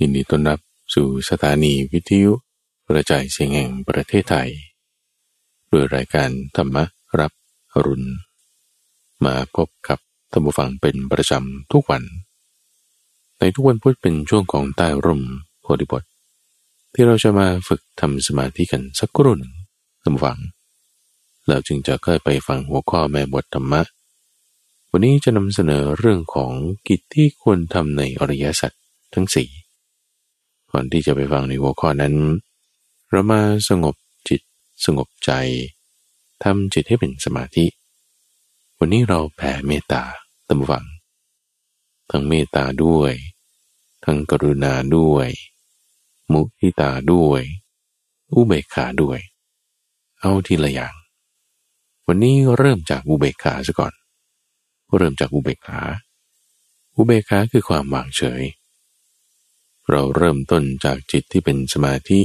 ยินดีต้อนรับสู่สถานีวิทยุกระจายเสียงแห่งประเทศไทย ด้วยรายการธรรมรับอรุณ มาพบกับท่านผู้ฟังเป็นประจำทุกวัน ในทุกวันพุธเป็นช่วงของใต้ร่มโพธิบท ที่เราจะมาฝึกทำสมาธิกันสักครู่หนึ่งท่านผู้ฟัง เราจึงจะค่อยไปฟังหัวข้อแม่บทธรรมะ วันนี้จะนำเสนอเรื่องของกิจที่ควรทำในอริยสัจทั้งสี่ ก่อนที่จะไปฟังในหัวข้อนั้น เรามาสงบจิตสงบใจทำจิตให้เป็นสมาธิ วันนี้เราแผ่เมตตาตามฟัง ทั้งเมตตาด้วย ทั้งกรุณาด้วย มุทิตาด้วย อุเบกขาด้วย เอาทีละอย่าง วันนี้เริ่มจากอุเบกขาซะก่อน เริ่มจากอุเบกขา อุเบกขาคือความวางเฉย เราเริ่มต้นจากจิตที่เป็นสมาธิ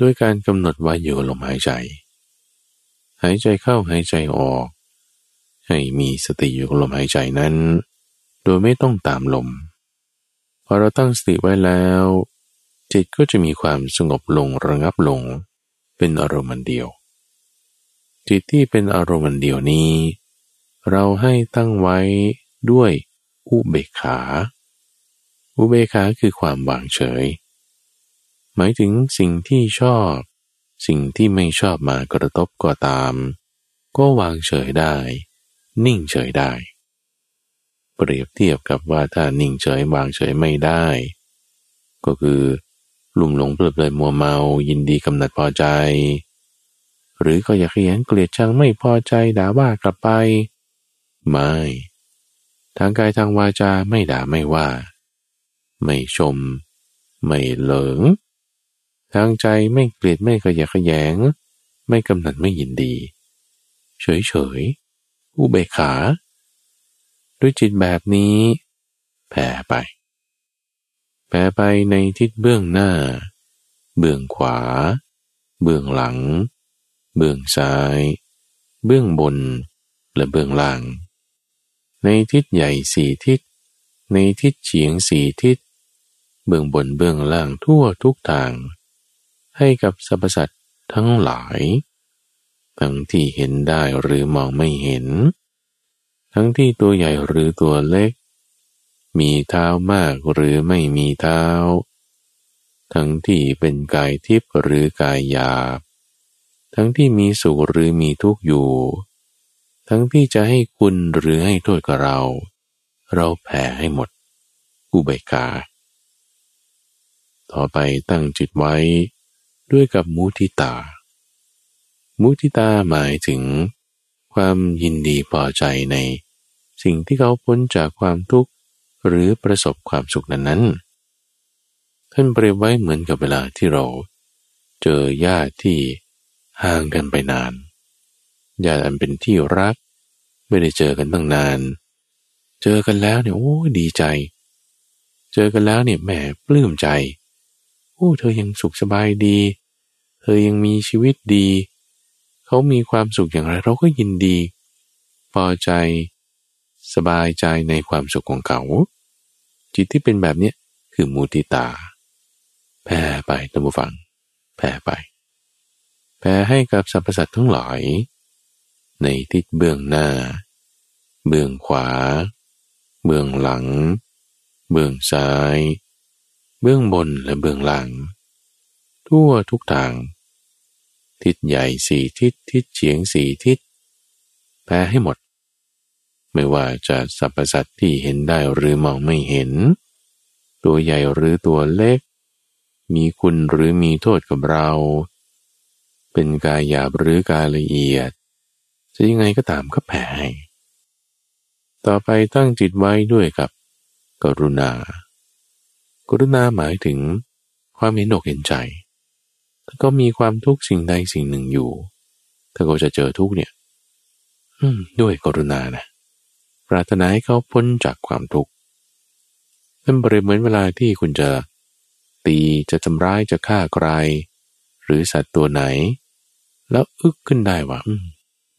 ด้วยการกำหนดไว้อยู่ลมหายใจ หายใจเข้าหายใจออก ให้มีสติอยู่กับลมหายใจนั้น โดยไม่ต้องตามลม พอเราตั้งสติไว้แล้ว จิตก็จะมีความสงบลงระงับลง เป็นอารมณ์เดียว จิตที่เป็นอารมณ์เดียวนี้ เราให้ตั้งไว้ด้วยอุเบกขา อุเบกขาคือความวางเฉย หมายถึงสิ่งที่ชอบ สิ่งที่ไม่ชอบมากระทบก็ตาม ก็วางเฉยได้ นิ่งเฉยได้ เปรียบเทียบกับว่าถ้านิ่งเฉยวางเฉยไม่ได้ ก็คือลุ่มหลงเพลิดเพลินมัวเมา ยินดีกำหนัดพอใจ หรือก็อยากเขียนเกลียดชังไม่พอใจด่าว่ากลับไป ไม่ ทางกายทางวาจาไม่ด่าไม่ว่า ไม่ชม ไม่เหลิง ทางใจไม่เกลียดไม่ขยะขยง ไม่กำหนัดไม่ยินดี เฉยเฉยอุเบกขา ด้วยจิตแบบนี้แผ่ไป แผ่ไปในทิศเบื้องหน้า เบื้องขวา เบื้องหลัง เบื้องซ้าย เบื้องบน และเบื้องล่าง ในทิศใหญ่สี่ทิศ ในทิศเฉียงสี่ทิศ เบื้องบนเบื้องล่างทั่วทุกทาง ให้กับสรรพสัตว์ทั้งหลาย ทั้งที่เห็นได้หรือมองไม่เห็น ทั้งที่ตัวใหญ่หรือตัวเล็ก มีเท้ามากหรือไม่มีเท้า ทั้งที่เป็นกายทิพย์หรือกายหยาบ ทั้งที่มีสุขหรือมีทุกข์อยู่ ทั้งที่จะให้คุณหรือให้โทษกับเรา เราแผ่ให้หมดอุเบกขา ต่อไปตั้งจิตไว้ด้วยกับมุทิตา มุทิตาหมายถึง ความยินดีพอใจใน สิ่งที่เขาพ้นจากความทุกข์หรือประสบความสุขนั้นนั้นท่านเปรียบไว้เหมือนกับเวลาที่เรา เจอญาติที่ห่างกันไปนาน ญาติอันเป็นที่รัก ไม่ได้เจอกันตั้งนาน เจอกันแล้วเนี่ยโอ้ดีใจ เจอกันแล้วเนี่ยแหมปลื้มใจ โอ้เธอยังสุขสบายดี เธอยังมีชีวิตดี เขามีความสุขอย่างไรเราก็ยินดี พอใจ สบายใจในความสุขของเขา จิตที่เป็นแบบนี้คือมุติตา แผ่ไปตัมบูฟัง แผ่ไป แผ่ให้กับสรรพสัตว์ทั้งหลาย ในทิศเบื้องหน้า เบื้องขวา เบื้องหลัง เบื้องซ้าย เบื้องบนและเบื้องล่าง ทั่วทุกทาง ทิศใหญ่สี่ทิศทิศเฉียงสี่ทิศแพ้ให้หมด ไม่ว่าจะสรรพสัตว์ที่เห็นได้หรือมองไม่เห็น ตัวใหญ่หรือตัวเล็ก มีคุณหรือมีโทษกับเรา เป็นกายหยาบหรือกายละเอียด จะยังไงก็ตามก็แผ่ให้ต่อไปตั้งจิตไว้ด้วยกับกรุณา กรุณาหมายถึงความเห็นอกเห็นใจ ถ้าก็มีความทุกข์สิ่งใดสิ่งหนึ่งอยู่ถ้าก็จะเจอทุกข์เนี่ยด้วยกรุณานะ ปรารถนาให้เขาพ้นจากความทุกข์นั่นเปรียบเหมือนเวลาที่คุณจะตีจะทำร้ายจะฆ่าใคร หรือสัตว์ตัวไหน แล้วอึกขึ้นได้ว่า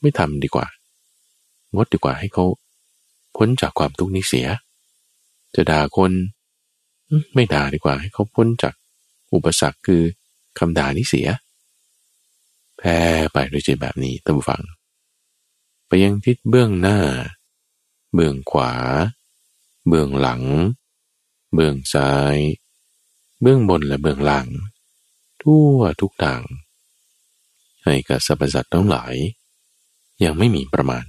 ไม่ทำดีกว่างดดีกว่าให้เขา พ้นจากความทุกข์นี้เสีย จะด่าคน ไม่ด่าดีกว่าให้เขาพ้นจากอุปสรรคคือคำด่านี้เสีย แพ้ไปด้วยจิตแบบนี้ตั้งฟัง ไปยังทิศเบื้องหน้า เบื้องขวา เบื้องหลัง เบื้องซ้าย เบื้องบนและเบื้องล่าง ทั่วทุกทาง ให้กับสรรพสัตว์ทั้งหลาย ยังไม่มีประมาณ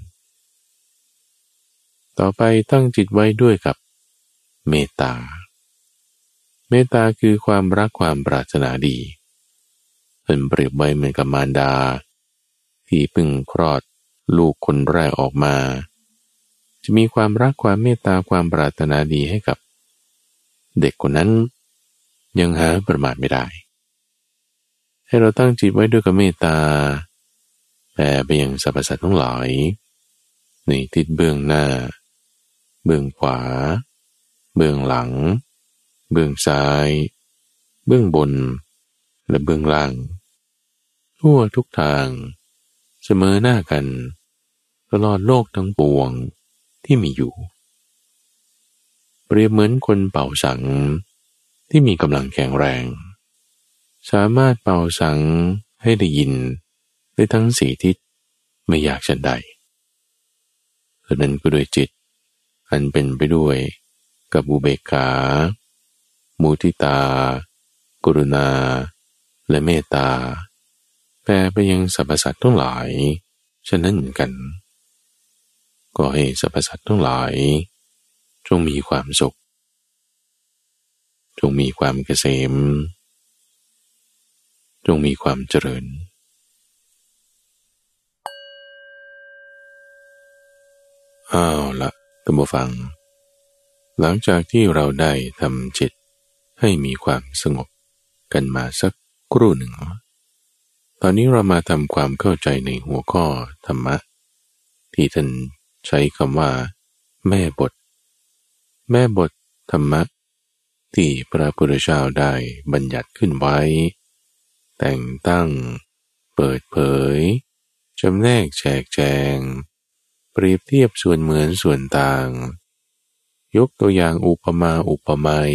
ต่อไปตั้งจิตไว้ด้วยกับเมตตา เมตตาคือความรักความปรารถนาดีเป็นเปรียบไว้เหมือนกับมารดา ที่เพิ่งคลอดลูกคนแรกออกมา จะมีความรักความเมตตาความปรารถนาดีให้กับ เด็กคนนั้น ยังหาประมาทไม่ได้ ให้เราตั้งจิตไว้ด้วยกับเมตตาแผ่ไปยังสรรพสัตว์ทั้งหลายในทิศเบื้องหน้า เบื้องขวา เบื้องหลัง เบื้องซ้าย เบื้องบน และเบื้องล่าง ทั่วทุกทาง เสมอหน้ากัน ตลอดโลกทั้งปวงที่มีอยู่ เปรียบเหมือนคนเป่าสังที่มีกำลังแข็งแรง สามารถเป่าสังให้ได้ยินได้ทั้งสีทิศไม่อยากฉันใดเพราะนั้นก็ด้วยจิต อันเป็นไปด้วยกับอุเบกขา มุทิตา กรุณา และเมตตาแปลไปยังสรรพสัตว์ทั้งหลาย ฉะนั้นเหมือนกัน ก็ให้สรรพสัตว์ทั้งหลาย จงมีความสุข จงมีความเกษม จงมีความเจริญอ้าวละตัมบูฟัง หลังจากที่เราได้ทำจิต ให้มีความสงบกันมาสักครู่หนึ่ง ตอนนี้เรามาทำความเข้าใจในหัวข้อธรรมะ ที่ท่านใช้คำว่า แม่บท แม่บทธรรมะ ที่พระพุทธเจ้าได้บัญญัติขึ้นไว้ แต่งตั้ง เปิดเผยจำแนกแจกแจง เปรียบเทียบส่วนเหมือนส่วนต่าง ยกตัวอย่างอุปมาอุปไมย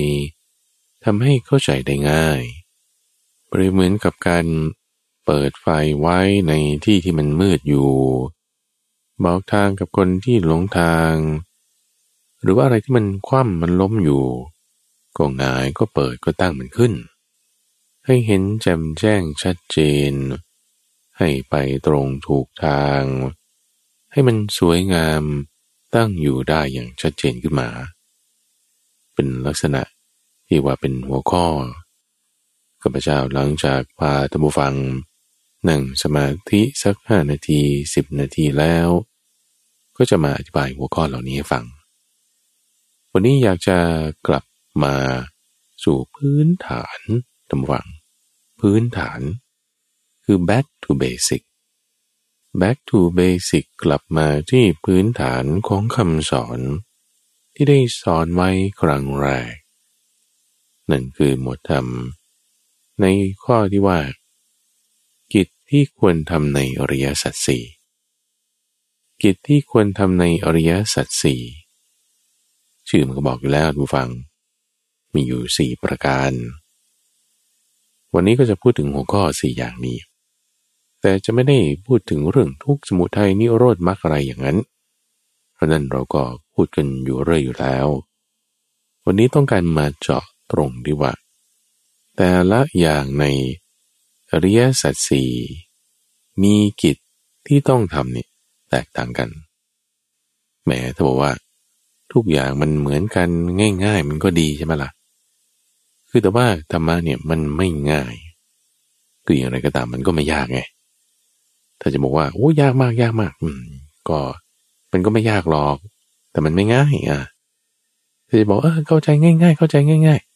ทำให้เข้าใจได้ง่าย เปรียบเหมือนกับการเปิดไฟไว้ในที่ที่มันมืดอยู่ บอกทางกับคนที่หลงทาง หรือว่าอะไรที่มันคว่ำมันล้มอยู่ก็งายก็เปิดก็ตั้งมันขึ้น ให้เห็นแจ่มแจ้งชัดเจน ให้ไปตรงถูกทาง ให้มันสวยงามตั้งอยู่ได้อย่างชัดเจนขึ้นมา เป็นลักษณะ ที่ว่าเป็นหัวข้อข้าพเจ้าหลังจากพาธรรมฟัง นั่งสมาธิสักห้านาทีสิบนาทีแล้ว ก็จะมาอธิบายหัวข้อเหล่านี้ให้ฟัง วันนี้อยากจะกลับมาสู่พื้นฐานธรรมฟัง พื้นฐาน คือ back to basic back to basic กลับมาที่พื้นฐานของคำสอน ที่ได้สอนไว้ครั้งแรก นั่นคือหมวดธรรม ในข้อที่ว่า กิจที่ควรทำในอริยสัจสี่กิจที่ควรทำในอริยสัจสี่ชื่อมันก็บอกอยู่แล้วผู้ฟัง มีอยู่สี่ประการ วันนี้ก็จะพูดถึงหัวข้อสี่อย่างนี้ แต่จะไม่ได้พูดถึงเรื่องทุกสมุทัยนิโรธมรรคอะไรอย่างนั้น เพราะนั้นเราก็พูดกันอยู่เรื่อยอยู่แล้ว วันนี้ต้องการมาเจาะ ตรงดีว่า แต่ละอย่างในอริยสัจสี่มีกิจที่ต้องทำนี่แตกต่างกันแหมถ้าบอกว่า ทุกอย่างมันเหมือนกันง่าย ๆ มันก็ดีใช่ไหมละ่ะ คือแต่ว่าธรรมะเนี่ยมันไม่ง่ายคืออย่างไรก็ตามมันก็ไม่ยากไงถ้าจะบอกว่าโอ้ยากมากยากมาก อืม ก็มันก็ไม่ยากหรอก แต่มันไม่ง่ายอะถ้าจะบอกเออเข้าใจง่าย ๆ เข้าใจง่ายๆ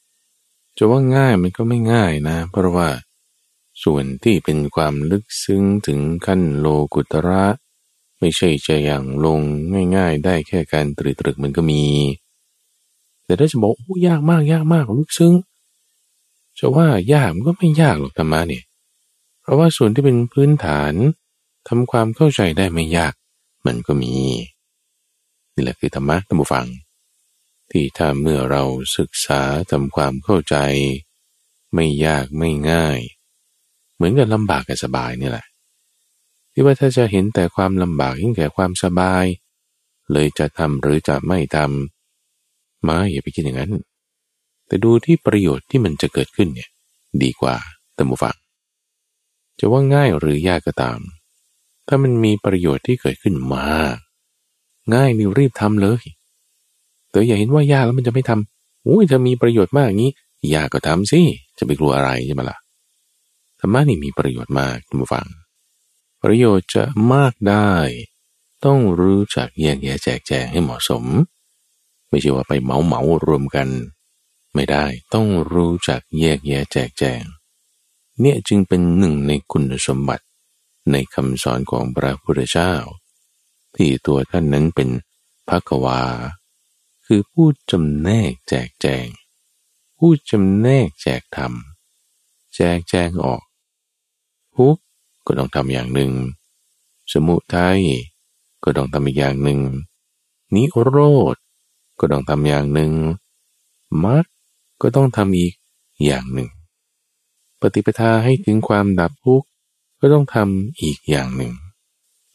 จะว่าง่ายมันก็ไม่ง่ายนะ เพราะว่า ส่วนที่เป็นความลึกซึ้งถึงขั้นโลกุตระ ไม่ใช่จะอย่างลงง่ายๆ ได้แค่การตรึกตรึกมันก็มี แต่ถ้าจะบอกโอ้ยากมากยากมากลึกซึ้งจะว่ายากมันก็ไม่ยากหรอกธรรมะเนี่ยเพราะว่าส่วนที่เป็นพื้นฐานทำความเข้าใจได้ไม่ยากมันก็มี นี่แหละคือธรรมะท่านผู้ฟัง ที่ถ้าเมื่อเราศึกษาทำความเข้าใจ ไม่ยากไม่ง่าย เหมือนกับลำบากกับสบายนี่แหละ ที่ว่าถ้าจะเห็นแต่ความลำบากยิ่งแก่ความสบาย เลยจะทำหรือจะไม่ทำมาอย่าไปคิดอย่างนั้น แต่ดูที่ประโยชน์ที่มันจะเกิดขึ้นเนี่ยดีกว่าตัมบูฟังจะว่าง่ายหรือยากก็ตาม ถ้ามันมีประโยชน์ที่เกิดขึ้นมา ง่ายนี่รีบทำเลย แต่อย่าเห็นว่ายากแล้วมันจะไม่ทำอุ้ยถ้ามีประโยชน์มากอย่างนี้ยากก็ทำสิจะไปกลัวอะไรใช่ไหมละ่ะธรรมะนี่มีประโยชน์มากทุกฟัง ประโยชน์จะมากได้ ต้องรู้จักแยกแยะแจกแจงให้เหมาะสม ไม่ใช่ว่าไปเหมาเหมารวมกัน ไม่ได้ต้องรู้จักแยกแยะแจกแจง เนี่ยจึงเป็นหนึ่งในคุณสมบัติในคำสอนของพระพุทธเจ้า ที่ตัวท่านนั้นเป็นภกวา คือผู้จำแนกแจกแจง ผู้จำแนกแจกธรรม แจกแจงออกทุกก็ต้องทำอย่างหนึ่ง สมุทัยก็ต้องทำอีกอย่างหนึ่ง นิโรธก็ต้องทำอย่างหนึ่งมรรคก็ต้องทำอีกอย่างหนึ่ง ปฏิปทาให้ถึงความดับทุกข์ก็ต้องทำอีกอย่างหนึ่ง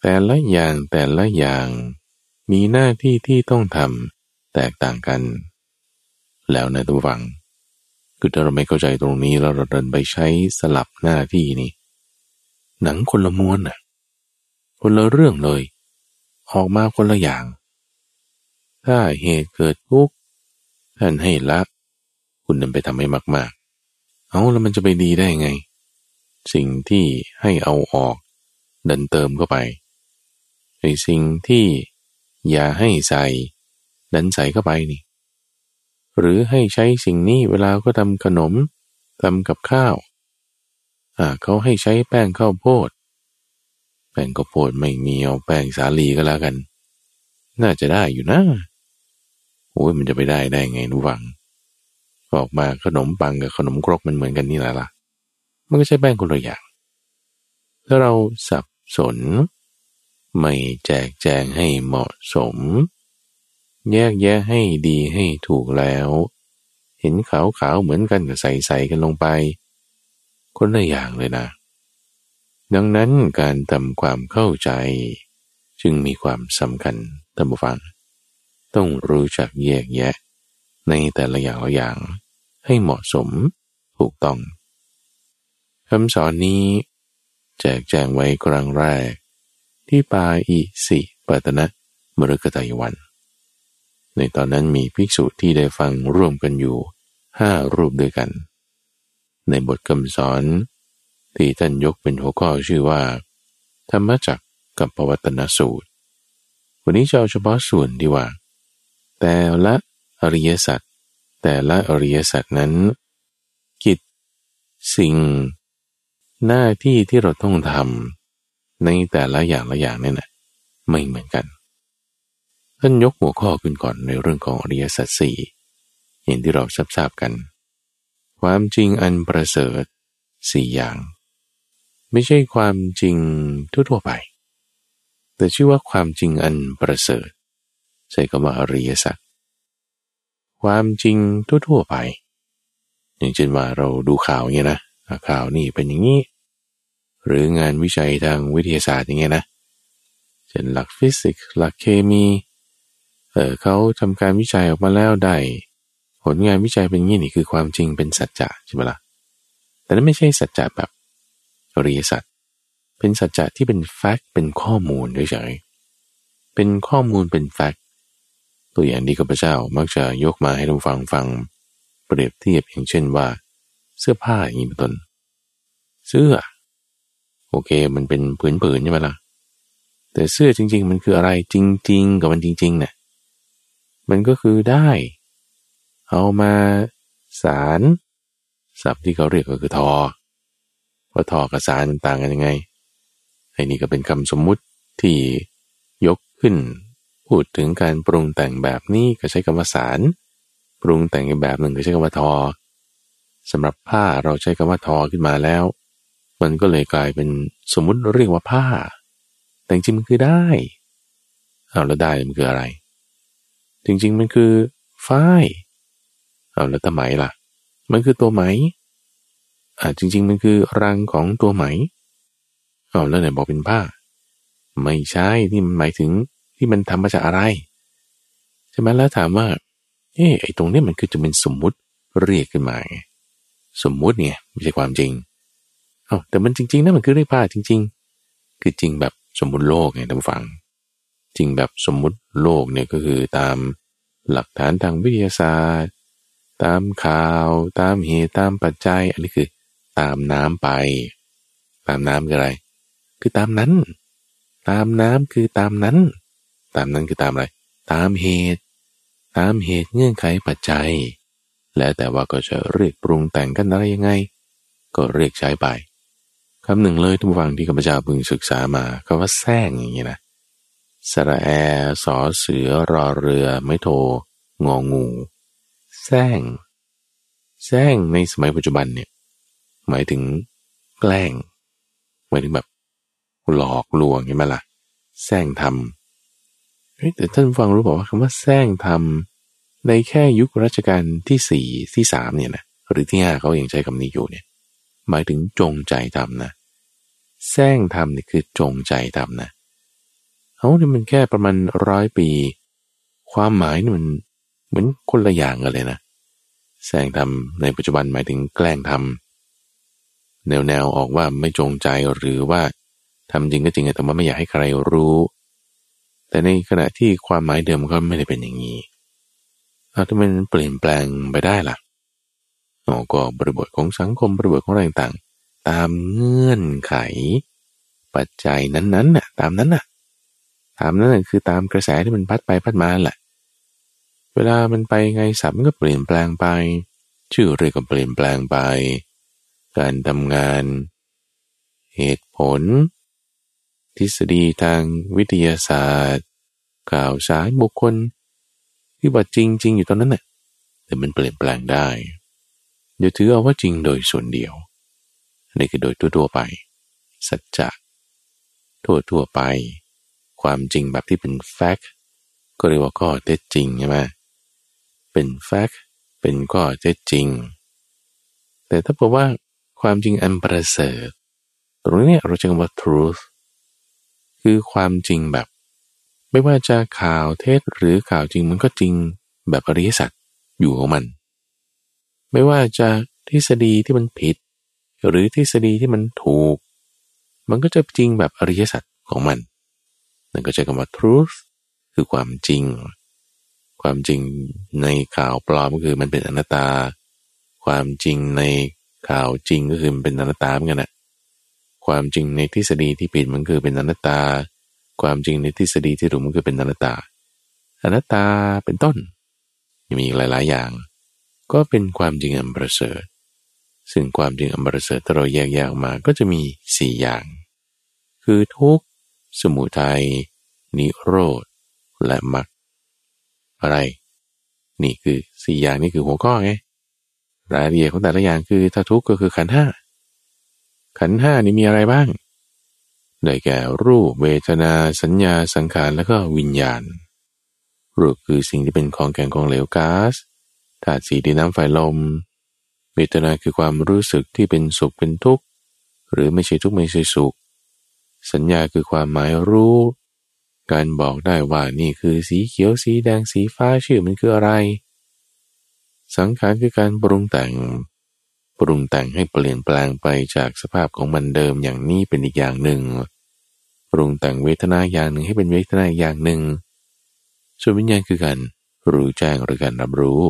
แต่ละอย่างแต่ละอย่างมีหน้าที่ที่ต้องทำ แตกต่างกัน แล้วนะตัวฟัง คือถ้าเราไม่เข้าใจตรงนี้แล้วเราเดินไปใช้สลับหน้าที่นี้หนังคนละม้วนน่ะ คนละเรื่องเลย ออกมาคนละอย่าง ถ้าเหตุเกิดทุกข์ท่านให้ละคุณนำไปทำให้มาก ๆ เอาแล้วมันจะไปดีได้ไง สิ่งที่ให้เอาออก ดันเติมเข้าไปไอ้สิ่งที่อย่าให้ใส่ ดันใส่เข้าไปนี่ หรือให้ใช้สิ่งนี้เวลาก็ทำขนมทำกับข้าวอ่าเขาให้ใช้แป้งข้าวโพด แป้งข้าวโพดไม่มีเอาแป้งสาลีก็แล้วกัน น่าจะได้อยู่นะโอ้ยมันจะไปได้ได้ไงนุวัง ออกมาขนมปังกับขนมครกมันเหมือนกันนี่แหละล่ะ มันก็ใช้แป้งคนละอย่าง ถ้าเราสับสน ไม่แจกแจงให้เหมาะสม แยกแยะให้ดีให้ถูกแล้ว เห็นขาวขาวเหมือนกันกับใส่ใส่กันลงไป คนละอย่างเลยนะ ดังนั้นการทำความเข้าใจ จึงมีความสำคัญท่านผู้ฟัง ต้องรู้จักแยกแยะ ในแต่ละอย่างละอย่าง ให้เหมาะสมถูกต้องคำสอนนี้ แจกแจงไว้ครั้งแรก ที่ปาอิสิปตนะมฤคตายวัน ในตอนนั้นมีภิกษุที่ได้ฟังร่วมกันอยู่ห้ารูปด้วยกัน ในบทคำสอน ที่ท่านยกเป็นหัวข้อชื่อว่า ธรรมจักกับปวัตนสูตร วันนี้จะเอาเฉพาะส่วนที่ว่า แต่ละอริยสัจแต่ละอริยสัจนั้น กิจ สิ่ง หน้าที่ที่เราต้องทำในแต่ละอย่างละอย่างนี่นะไม่เหมือนกัน ท่านยกหัวข้อขึ้นก่อนในเรื่องของอริยสัจสี่อย่างที่เราทราบกัน ความจริงอันประเสริฐสี่อย่าง ไม่ใช่ความจริงทั่วไป แต่ชื่อว่าความจริงอันประเสริฐใช้คำว่าอริยสัจความจริงทั่วๆไป อย่างเช่นว่าเราดูข่าวย่างเงี้ยนะข่าวนี่เป็นอย่างนี้ หรืองานวิจัยทางวิทยาศาสตร์อย่างเงี้ยนะเช่นหลักฟิสิกส์หลักเคมี เออเขาทำการวิจัยออกมาแล้วได้ผลงานวิจัยเป็นงี้นี่คือความจริงเป็นสัจจะใช่ไหมละ่ะแต่นั้นไม่ใช่สัจจะแบบอริยสัจเป็นสัจจะที่เป็นแฟกต์เป็นข้อมูลเฉยๆเป็นข้อมูลเป็นแฟกต์ตัวอย่างที่ข้าพเจ้ามักจะยกมาให้ท่านฟังฟังเปรียบเทียบอย่างเช่นว่า เสื้อผ้าอย่างนี้เป็นต้นเสื้อ โอเคมันเป็นผืนๆใช่ไหมละ่ะแต่เสื้อจริง ๆ มันคืออะไรจริง ๆ กับมันจริงๆเนี่ย มันก็คือได้ เอามาสารศัพท์ที่เขาเรียกก็คือทอว่าทอกับสารมันต่างกันยังไงไอ้นี่ก็เป็นคำสมมุติที่ยกขึ้น พูดถึงการปรุงแต่งแบบนี้ก็ใช้คำว่าสาร ปรุงแต่งอีกแบบหนึ่งก็ใช้คำว่าทอสำหรับผ้าเราใช้คำว่าทอขึ้นมาแล้ว มันก็เลยกลายเป็นสมมุติเรียกว่าผ้า แต่จริงมันคือได้เอาแล้วได้มันคืออะไร จริงๆมันคือฝ้ายเอาแล้วตะไหมล่ะ มันคือตัวไหมอ่าจริง ๆ มันคือรังของตัวไหมเอาแล้วไหนบอกเป็นผ้า ไม่ใช่ที่มันหมายถึงที่มันทำมาจากอะไรใช่ไหมแล้วถามว่าเอ๊ไอ้ตรงนี้มันคือจะเป็นสมมุติเรียกขึ้นมาสมมุติเนี่ยไม่ใช่ความจริงเอาแต่มันจริงๆนะมันคือเรียกผ้าจริง ๆ คือจริงแบบสมมุติโลกไงท่านฟัง จริงแบบสมมุติโลกเนี่ยก็คือตามหลักฐานทางวิทยาศาสตร์ ตามข่าว ตามเหตุตามปัจจัย อันนี้คือตามน้ำไป ตามน้ำคืออะไร คือตามนั้น ตามน้ำคือตามนั้น ตามนั้นคือตามอะไร ตามเหตุ ตามเหตุเงื่อนไขปัจจัย แล้วแต่ว่าก็จะเรียกปรุงแต่งกันอะไรยังไง ก็เรียกใช้ไปคำหนึ่งเลยทุกฝั่งที่ข้าพเจ้าพึงศึกษามาคำว่าแซงอย่างนี้นะ สระแอสอเสือรอเรือไม่โทงองูแซงแซงในสมัยปัจจุบันเนี่ยหมายถึงแกล้งหมายถึงแบบหลอกลวงใช่ไหมละ่ะแซงทำแต่ท่านฟังรู้บอกว่าคำว่าแซงทำในแค่ยุครัชกาลที่สี่ที่สามเนี่ยนะหรือที่ห้าเขายัางใช้คำนี้อยู่เนี่ยหมายถึงจงใจทำนะแซงทำนี่คือจงใจทำนะ เขาเนี่ยมันแค่ประมาณร้อยปี ความหมายนี่มันเหมือนคนละอย่างกันเลยนะแซงทำในปัจจุบันหมายถึงแกล้งทำแนวแนวออกว่าไม่จงใจหรือว่าทำจริงก็จริงแต่ว่าไม่อยากให้ใครรู้ แต่ในขณะที่ความหมายเดิมก็ไม่ได้เป็นอย่างนี้เอาถ้ามันเปลี่ยนแปลงไปได้ล่ะออก็บริบทของสังคมบริบทของอะไรต่างๆ ตามเงื่อนไข ปัจจัยนั้นๆน่ะตามนั้นน่ะ ตามนั้นคือตามกระแสที่มันพัดไปพัดมาแหละ เวลามันไปไงสับมันก็เปลี่ยนแปลงไป ชื่อเรียกก็เปลี่ยนแปลงไป การทำงาน เหตุผล ทฤษฎีทางวิทยาศาสตร์ ข่าวสารบุคคล ที่ว่าจริงจริงอยู่ตอนนั้นน่ะแต่มันเปลี่ยนแปลงได้เดี๋ยวถือเอาว่าจริงโดยส่วนเดียวนี่คือโดยทั่วๆไป สัจจะทั่วๆไป ความจริงแบบที่เป็นแฟกต์ก็เรียกว่าข้อเท็จจริงใช่ไหมเป็นแฟกต์เป็นข้อเท็จจริง แต่ถ้าบอกว่าความจริงอันประเสริฐตรงนี้เราจะเรียกว่า truth คือความจริงแบบ ไม่ว่าจะข่าวเท็จหรือข่าวจริงมันก็จริงแบบอริยสัจอยู่ของมัน ไม่ว่าจะทฤษฎีที่มันผิด หรือทฤษฎีที่มันถูก มันก็จะจริงแบบอริยสัจของมัน นั่นก็จะคำว่า truth คือความจริง ความจริงในข่าวปลอมก็คือมันเป็นอนัตตา ความจริงในข่าวจริงก็คือมันเป็นอนัตตาเหมือนกันนะความจริงในทฤษฎีที่ผิดมันคือเป็นอนัตตา ความจริงในทฤษฎีที่ถูกมันคือเป็นอนัตตา อนัตตาเป็นต้นยังมีหลาย ๆ อย่าง ก็เป็นความจริงอันประเสริฐซึ่งความจริงอันประเสริฐถ้าเราแยกแยกออกมาก็จะมีสี่อย่าง คือทุก สมุทัย นิโรธ และมรรคอะไร นี่คือสี่อย่างนี่คือหัวข้อไงรายละเอียดของแต่ละอย่างคือถ้าทุกข์ก็คือขันห้า ขันห้านี่มีอะไรบ้าง ได้แก่รูปเวทนาสัญญาสังขารแล้วก็วิญญาณ รูปคือสิ่งที่เป็นของแข็งของเหลวก๊าซธาตุสีดินน้ำไฟลม เวทนาคือความรู้สึกที่เป็นสุขเป็นทุกข์ หรือไม่ใช่ทุกข์ไม่ใช่สุข สัญญาคือความหมายรู้ การบอกได้ว่านี่คือสีเขียวสีแดงสีฟ้าชื่อมันคืออะไร สังขารคือการปรุงแต่ง ปรุงแต่งให้เปลี่ยนแปลงไปจากสภาพของมันเดิมอย่างนี้เป็นอีกอย่างหนึ่ง ปรุงแต่งเวทนาอย่างหนึ่งให้เป็นเวทนาอย่างหนึ่ง ส่วนวิญญาณคือการรู้แจ้งหรือการรับรู้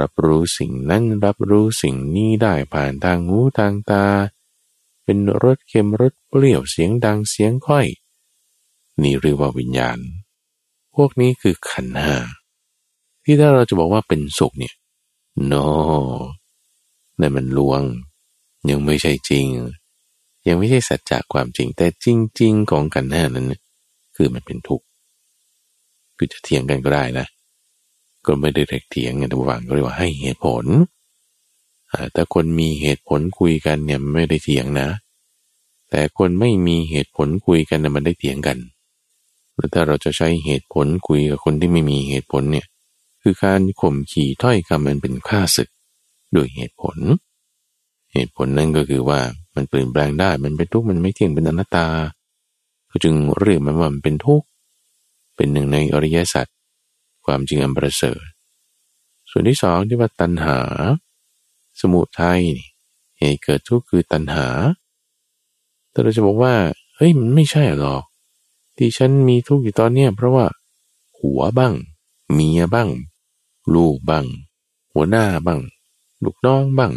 รับรู้สิ่งนั้นรับรู้สิ่งนี้ได้ผ่านทางหูทางตา เป็นรสเค็มรสเปรี้ยวเสียงดังเสียงค่อย นี่เรียกว่าวิญญาณ พวกนี้คือขันห้าที่ถ้าเราจะบอกว่าเป็นสุขเนี่ย no นั่นมันลวง ยังไม่ใช่จริง ยังไม่ใช่สัจจะความจริง แต่จริง ๆ ของขันห้านั้น คือมันเป็นทุกข์คือจะเถียงกันก็ได้นะ ก็ไม่ได้เรียกเถียงไงทุกฝั่งก็เรียกว่าให้เหตุผล แต่คนมีเหตุผลคุยกันเนี่ยไม่ได้เถียงนะ แต่คนไม่มีเหตุผลคุยกันมันได้เถียงกันแล้วถ้าเราจะใช้เหตุผลคุยกับคนที่ไม่มีเหตุผลเนี่ย คือการข่มขี่ถ้อยคำมันเป็นค่าศึกโดยเหตุผล เหตุผลนั่นก็คือว่ามันเปลี่ยนแปลงได้มันเป็นทุกข์มันไม่เที่ยงเป็นอนัตตา ก็จึงเรียกมันว่ามันเป็นทุกข์เป็นหนึ่งในอริยสัจความจริงอันประเสริฐส่วนที่สองที่ว่าตัณหา สมุทัยเหตุเกิดทุกข์คือตัณหา แต่เราจะบอกว่า เฮ้ยมันไม่ใช่หรอก ที่ฉันมีทุกข์อยู่ตอนเนี้ยเพราะว่า หัวบ้าง เมียบ้าง ลูกบ้าง หัวหน้าบ้าง ลูกน้องบ้าง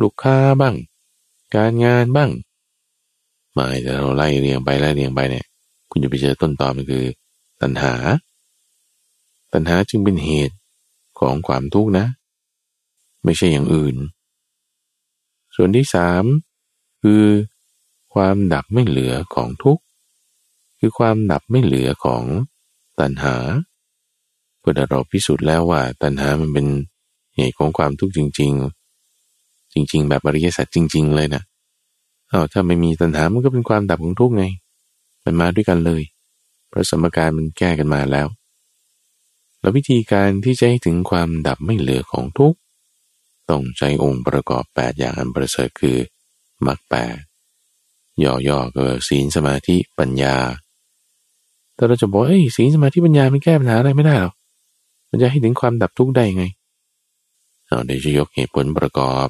ลูกค้าบ้าง การงานบ้างมาแต่เราไล่เรียงไปไล่เรียงไปเนี่ย คุณจะไปเจอต้นตอมันคือ ตัณหา ตัณหาจึงเป็นเหตุของความทุกข์นะ ไม่ใช่อย่างอื่น ส่วนที่สามคือความดับไม่เหลือของทุกข์ คือความดับไม่เหลือของตัณหาเพื่อเราพิสูจน์แล้วว่า ตัณหามันเป็นเหตุของความทุกข์จริง ๆ จริง ๆ แบบอริยสัจจริง ๆ เลยนะเอาถ้าไม่มีตัณหามันก็เป็นความดับของทุกข์ไง มันมาด้วยกันเลยเพราะสมการมันแก้กันมาแล้ว แล้ววิธีการที่จะให้ถึงความดับไม่เหลือของทุกข์ ต้องใช้องค์ประกอบ 8 อย่างอันประเสริฐคือมรรคแปดย่อๆก็ศีลสมาธิปัญญา แต่เราจะบอกเอ้ยศีลสมาธิปัญญามันแก้ปัญหาอะไรไม่ได้หรอกมันจะให้ถึงความดับทุกข์ได้ไงเราเดี๋ยวจะยกเหตุผลประกอบ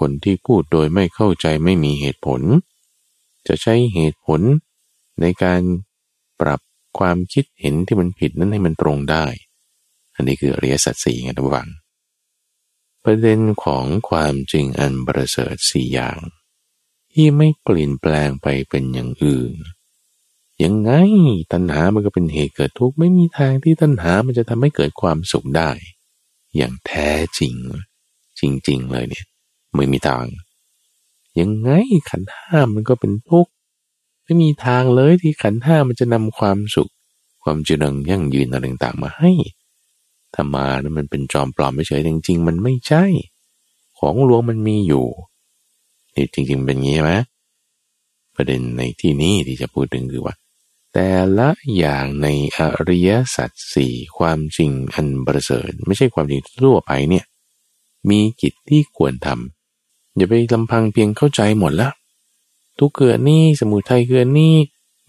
คนที่พูดโดยไม่เข้าใจไม่มีเหตุผล จะใช้เหตุผลในการปรับความคิดเห็นที่มันผิดนั้นให้มันตรงได้ อันนี้คืออริยสัจสี่ไงทุกฝัง ประเด็นของความจริงอันประเสริฐสี่อย่าง ที่ไม่เปลี่ยนแปลงไปเป็นอย่างอื่น ยังไงตัณหามันก็เป็นเหตุเกิดทุกข์ไม่มีทางที่ตัณหามันจะทำให้เกิดความสุขได้ อย่างแท้จริง จริง ๆ เลยเนี่ยไม่มีทาง ยังไงขันห้ามันก็เป็นทุกข์ไม่มีทางเลยที่ขันห้ามันจะนำความสุข ความเจริญยั่งยืนอะไรต่างๆมาให้ ถ้ามานะมันเป็นจอมปลอมไม่เฉยจริง ๆ มันไม่ใช่ ของหลวงมันมีอยู่นี่จริง ๆ เป็นงี้ไหมประเด็นในที่นี้ที่จะพูดถึงคือว่า แต่ละอย่างในอริยสัจสี่ความจริงอันประเสริฐไม่ใช่ความจริงทั่วไปเนี่ยมีกิจที่ควรทำอย่าไปลำพังเพียงเข้าใจหมดละทุกเกิดนี่สมุทัยเกิดนี่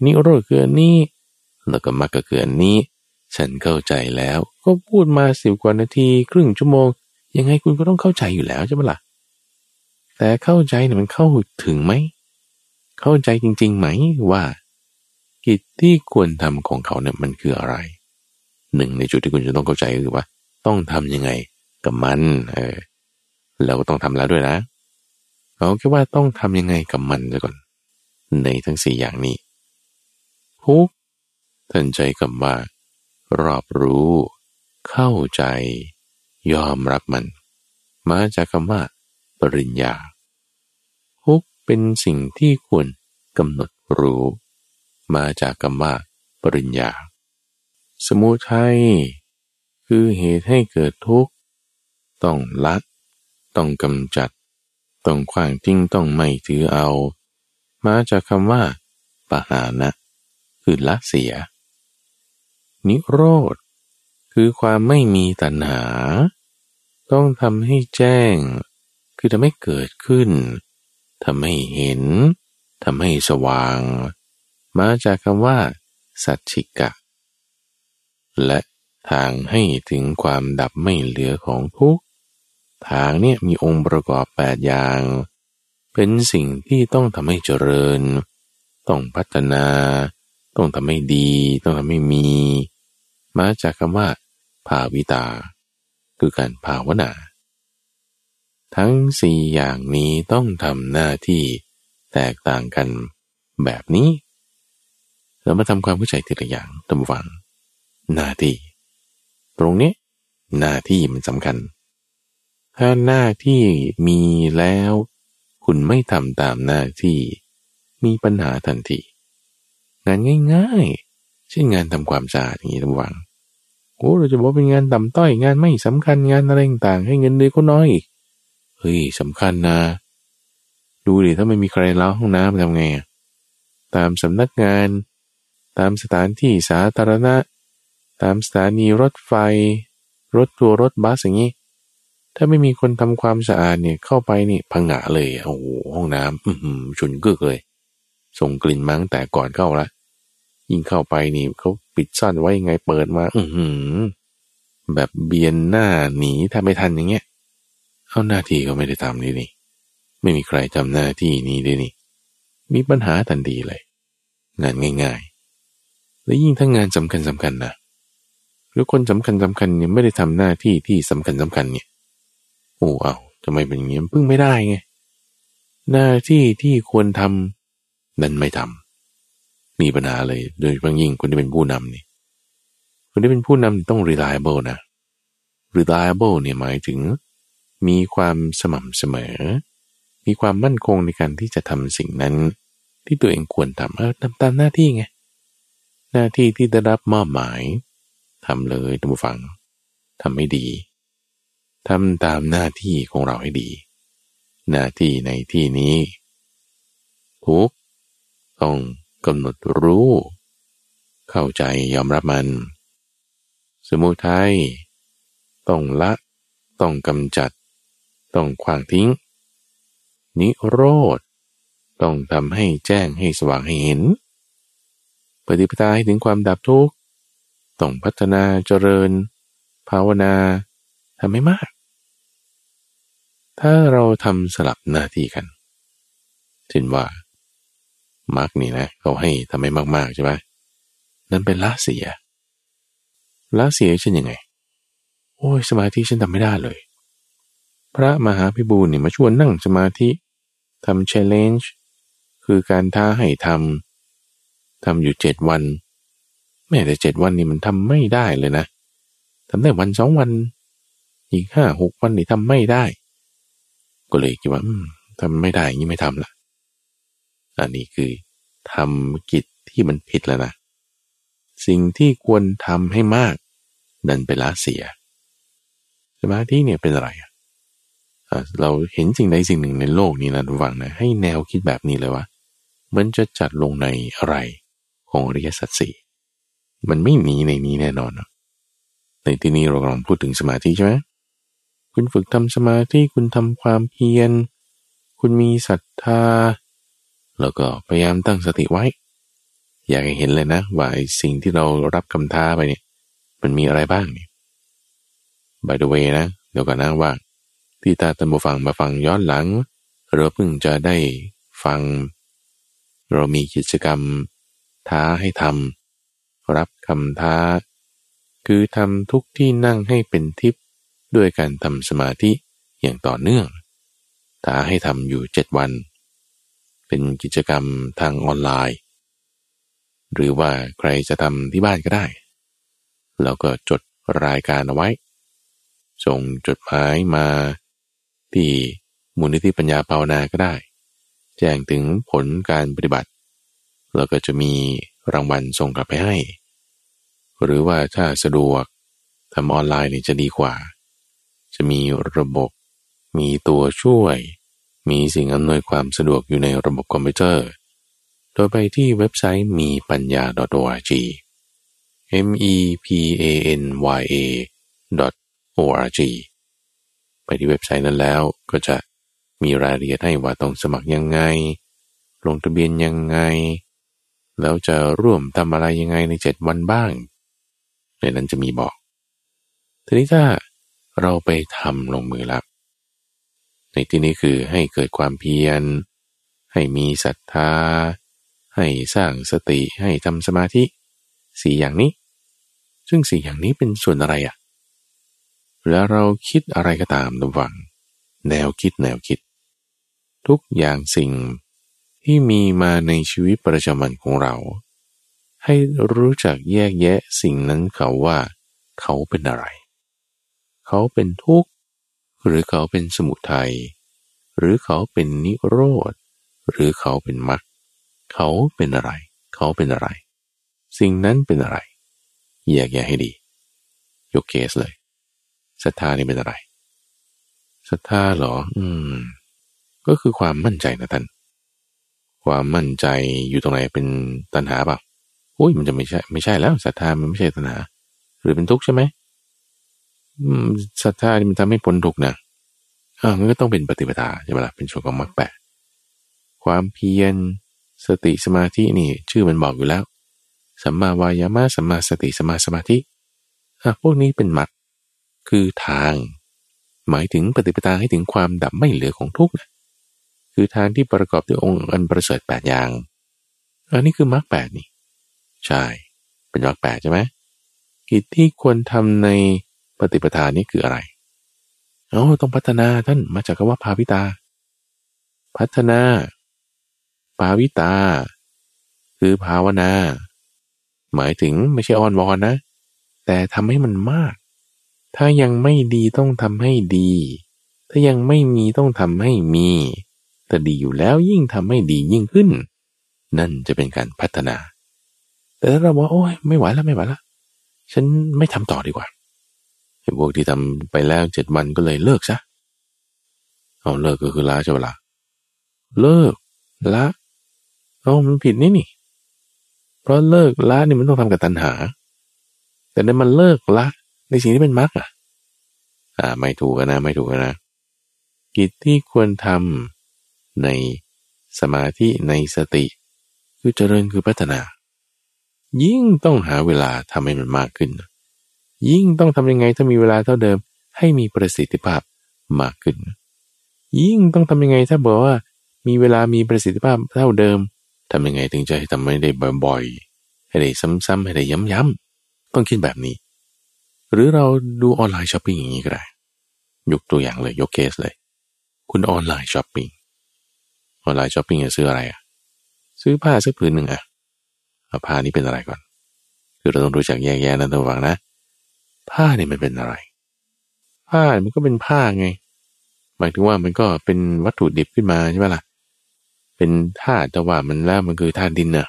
นิโรธเกิดนี่แล้วก็มรรคเกิดนี้ฉันเข้าใจแล้ว ก็พูดมาสิบกว่านาทีครึ่งชั่วโมง ยังไงคุณก็ต้องเข้าใจอยู่แล้วใช่ไหมละ่ะ แต่เข้าใจเนี่ยมันเข้าถึงไหม เข้าใจจริงๆไหมว่า กิจที่ควรทำของเขาเนี่ยมันคืออะไร หนึ่งในจุดที่คุณจะต้องเข้าใจคือว่า ต้องทำยังไงกับมัน เออแล้วก็ต้องทำแล้วด้วยนะเอาแค่ว่าต้องทำยังไงกับมันซะก่อน ในทั้งสี่อย่างนี้ทุกท่านใจคำว่ารอบรู้ เข้าใจ ยอมรับมัน มาจากคำว่า ปริญญาทุกเป็นสิ่งที่ควรกำหนดรู้ มาจากคำว่า ปริญญา สมุทัยคือเหตุให้เกิดทุกข์ ต้องละต้องกำจัด ต้องขว้างทิ้งต้องไม่ถือเอา มาจากคำว่าปหานะ คือละเสีย นิโรธ คือความไม่มีตัณหา ต้องทำให้แจ้ง คือทำให้เกิดขึ้นทำให้เห็นทำให้สว่าง มาจากคำว่า สัจฉิกะ และทางให้ถึงความดับไม่เหลือของทุกทางเนี่ยมีองค์ประกอบแปดอย่าง เป็นสิ่งที่ต้องทำให้เจริญ ต้องพัฒนา ต้องทำให้ดี ต้องทำให้มี มาจากคำว่า ภาวิตา คือการภาวนา ทั้งสี่อย่างนี้ต้องทำหน้าที่แตกต่างกันแบบนี้ เรามาทำความเข้าใจทีละอย่างตำวัง หน้าที่ ตรงนี้ หน้าที่มันสำคัญ ถ้าหน้าที่มีแล้ว คุณไม่ทำตามหน้าที่ มีปัญหาทันทีงานง่าย ๆ เช่นงานทำความสะอาดอย่างนี้ตำวัง โอ้เราจะบอกเป็นงานต่ำต้อยงานไม่สำคัญงานอะไรต่างให้เงินเดือนก็น้อยอีกเฮ้ยสำคัญนะ ดูดิถ้าไม่มีใครล้างห้องน้ำทำไงตามสำนักงาน ตามสถานที่สาธารณะ ตามสถานีรถไฟ รถทัวร์รถบัสอย่างนี้ถ้าไม่มีคนทำความสะอาดเนี่ยเข้าไปนี่พังหะเลยโอ้โหห้องน้ำอืมฉุนกึกเลย ส่งกลิ่นมั้งแต่ก่อนเข้าละ ยิ่งเข้าไปนี่เขาปิดซ่อนไว้ยังไงเปิดมา อือหือ แบบเบียนหน้าหนีถ้าไม่ทันอย่างเงี้ยเอาหน้าที่ก็ไม่ได้ทำนี่นี่ไม่มีใครทำหน้าที่นี้ได้นี่ มีปัญหาทันทีเลย งานง่าย ๆ และยิ่งถ้างานสำคัญสำคัญนะหรือคนสำคัญสำคัญเนี่ยไม่ได้ทำหน้าที่ที่สำคัญสำคัญเนี่ยโอ้เอาทำไมเป็นอย่างนี้พึ่งไม่ได้ไงหน้าที่ที่ควรทำนั้นไม่ทำ มีปัญหาเลยโดยเฉพาะยิ่งคนที่เป็นผู้นำนี่คนที่เป็นผู้นำต้อง reliable นะ reliable เนี่ยหมายถึง มีความสม่ำเสมอ มีความมั่นคงในการที่จะทำสิ่งนั้น ที่ตัวเองควรทำเออทำตามหน้าที่ไง หน้าที่ที่ได้รับมอบหมายทำเลยท่านผู้ฟังทำให้ดีทำตามหน้าที่ของเราให้ดี หน้าที่ในที่นี้ทุกต้อง กำหนดรู้ เข้าใจยอมรับมัน สมุทัยต้องละ ต้องกำจัด ต้องขวางทิ้ง นิโรธ ต้องทำให้แจ้งให้สว่างให้เห็น ปฏิปทาให้ถึงความดับทุกข์ ต้องพัฒนาเจริญ ภาวนาทำให้มาก ถ้าเราทำสลับหน้าที่กันเช่นว่า มาร์กนี่นะเขาให้ทำให้มากๆใช่ไหมนั่นเป็นละเสียละเสียเช่นยังไง โอ้ยสมาธิฉันทำไม่ได้เลย พระมหาพิบูลนี่มาชวนนั่งสมาธิทำ challenge คือการท้าให้ทำทำอยู่เจ็ดวัน แม่แต่เจ็ดวันนี่มันทำไม่ได้เลยนะทำได้วันสองวัน อีกห้าหกวันนี่ทำไม่ได้ ก็เลยคิดว่าทำไม่ได้ยังไม่ทำละ อันนี้คือทำกิจที่มันผิดแล้วนะสิ่งที่ควรทำให้มาก ดันไปละเสียสมาธิเนี่ยเป็นอะไรอะเราเห็นสิ่งใดสิ่งหนึ่งในโลกนี้นะทุกฝังนะให้แนวคิดแบบนี้เลยว่า มันจะจัดลงในอะไรของอริยสัจสี่มันไม่มีในนี้แน่นอนในที่นี้เรากำลังพูดถึงสมาธิใช่ไหมคุณฝึกทำสมาธิคุณทำความเพียร คุณมีศรัทธา แล้วก็พยายามตั้งสติไว้ อยากให้เห็นเลยนะว่าสิ่งที่เรารับคำท้าไปเนี่ย มันมีอะไรบ้างเนี่ย by the way นะเดี๋ยวก่อนนะว่า ที่ตาตันบูฟังมาฟังย้อนหลัง เราเพิ่งจะได้ฟัง เรามีกิจกรรมท้าให้ทำรับคำท้า คือทำทุกที่นั่งให้เป็นทิพย์ด้วยการทำสมาธิอย่างต่อเนื่องท้าให้ทำอยู่เจ็ดวัน เป็นกิจกรรมทางออนไลน์ หรือว่าใครจะทำที่บ้านก็ได้ แล้วก็จดรายการเอาไว้ ส่งจดหมายมาที่มูลนิธิปัญญาภาวนาก็ได้ แจ้งถึงผลการปฏิบัติ แล้วก็จะมีรางวัลส่งกลับไปให้ หรือว่าถ้าสะดวกทำออนไลน์นี่จะดีกว่า จะมีระบบมีตัวช่วย มีสิ่งอำนวยความสะดวกอยู่ในระบบคอมพิวเตอร์ โดยไปที่เว็บไซต์มีปัญญา .org m e p a n y a .org ไปที่เว็บไซต์นั้นแล้วก็จะมีรายละเอียดให้ว่าต้องสมัครยังไง ลงทะเบียนยังไง แล้วจะร่วมทำอะไรยังไงในเจ็ดวันบ้าง ในนั้นจะมีบอก ทีนี้ถ้าเราไปทำลงมือละ ในที่นี้คือให้เกิดความเพียร ให้มีศรัทธา ให้สร้างสติ ให้ทำสมาธิสี่อย่างนี้ ซึ่งสี่อย่างนี้เป็นส่วนอะไรอะ่ะแล้วเราคิดอะไรก็ตามระวัง แนวคิดแนวคิด ทุกอย่างสิ่งที่มีมาในชีวิตประจำวันของเรา ให้รู้จักแยกแยะสิ่งนั้นเขาว่า เขาเป็นอะไร เขาเป็นทุกข์ หรือเขาเป็นสมุทัยหรือเขาเป็นนิโรธ หรือเขาเป็นมรรคเขาเป็นอะไร เขาเป็นอะไร สิ่งนั้นเป็นอะไรแยกแยะให้ดี ยกเคสเลยศรัทธานี่เป็นอะไรศรัทธาหรอ อืม ก็คือความมั่นใจนะท่านความมั่นใจอยู่ตรงไหนเป็นตัณหาเปล่าอุ้ยมันจะไม่ใช่ ไม่ใช่แล้วศรัทธามันไม่ใช่ตัณหา หรือเป็นทุกข์ใช่ไหม ศรัทธานี่มันทำให้พ้นทุกข์นะอ่ามันก็ต้องเป็นปฏิปทาใช่ไหมล่ะเป็นส่วนของมรรคแปดความเพียรสติสมาธินี่ ชื่อมันบอกอยู่แล้ว สัมมาวายามะสัมมาสติสัมมาสมาธิอะพวกนี้เป็นมรรคคือทาง หมายถึงปฏิปทาให้ถึงความดับไม่เหลือของทุกข์นะคือทางที่ประกอบด้วยองค์อันประเสริฐแปดอย่างอันนี้คือมรรคแปดนี่ ใช่ เป็นมรรคแปดใช่ไหมกิจที่ควรทำใน ปฏิปทานี้คืออะไรเอาต้องพัฒนาท่านมาจากคำว่าภาวิตา พัฒนา ภาวิตา คือภาวนา หมายถึงไม่ใช่อ้อนวอนนะ แต่ทำให้มันมาก ถ้ายังไม่ดีต้องทำให้ดี ถ้ายังไม่มีต้องทำให้มีแต่ดีอยู่แล้วยิ่งทำให้ดียิ่งขึ้น นั่นจะเป็นการพัฒนา แต่ถ้าเราบอกโอ้ยไม่ไหวแล้วไม่ไหวแล้วฉันไม่ทำต่อดีกว่า พวกที่ทำไปแล้วเจ็ดวันก็เลยเลิกซะเอาเลิกก็คือละใช่ไหมล่ะเลิกละเอามันผิดนี่นี่ เพราะเลิกละนี่มันต้องทำกับตัณหา แต่ในมันเลิกละ ในสิ่งที่เป็นมรรคอะอ่าไม่ถูกนะไม่ถูกนะกิจที่ควรทำในสมาธิในสติ คือเจริญคือพัฒนา ยิ่งต้องหาเวลาทำให้มันมากขึ้น ยิ่งต้องทำยังไงถ้ามีเวลาเท่าเดิม ให้มีประสิทธิภาพมากขึ้น ยิ่งต้องทำยังไงถ้าบอกว่า มีเวลามีประสิทธิภาพเท่าเดิมทำยังไงถึงจะให้ทำไม่ได้บ่อยๆให้ได้ซ้ำๆให้ได้ย้ำๆต้องคิดแบบนี้ หรือเราดู online shopping อย่างนี้ก็ได้ยกตัวอย่างเลยยกเคสเลย คุณ online shopping online shopping จะซื้ออะไรอะซื้อผ้าสักผืนหนึ่งอะผ้านี้เป็นอะไรก่อน คือเราต้องรู้จักแยกแยะนะผู้ฟังนะ ผ้าเนี่ยมันเป็นอะไร ผ้ามันก็เป็นผ้าไง หมายถึงว่ามันก็เป็นวัตถุดิบขึ้นมาใช่ไหมล่ะ เป็นธาตุแต่ว่ามันแล้วมันคือธาตุดินเนอะ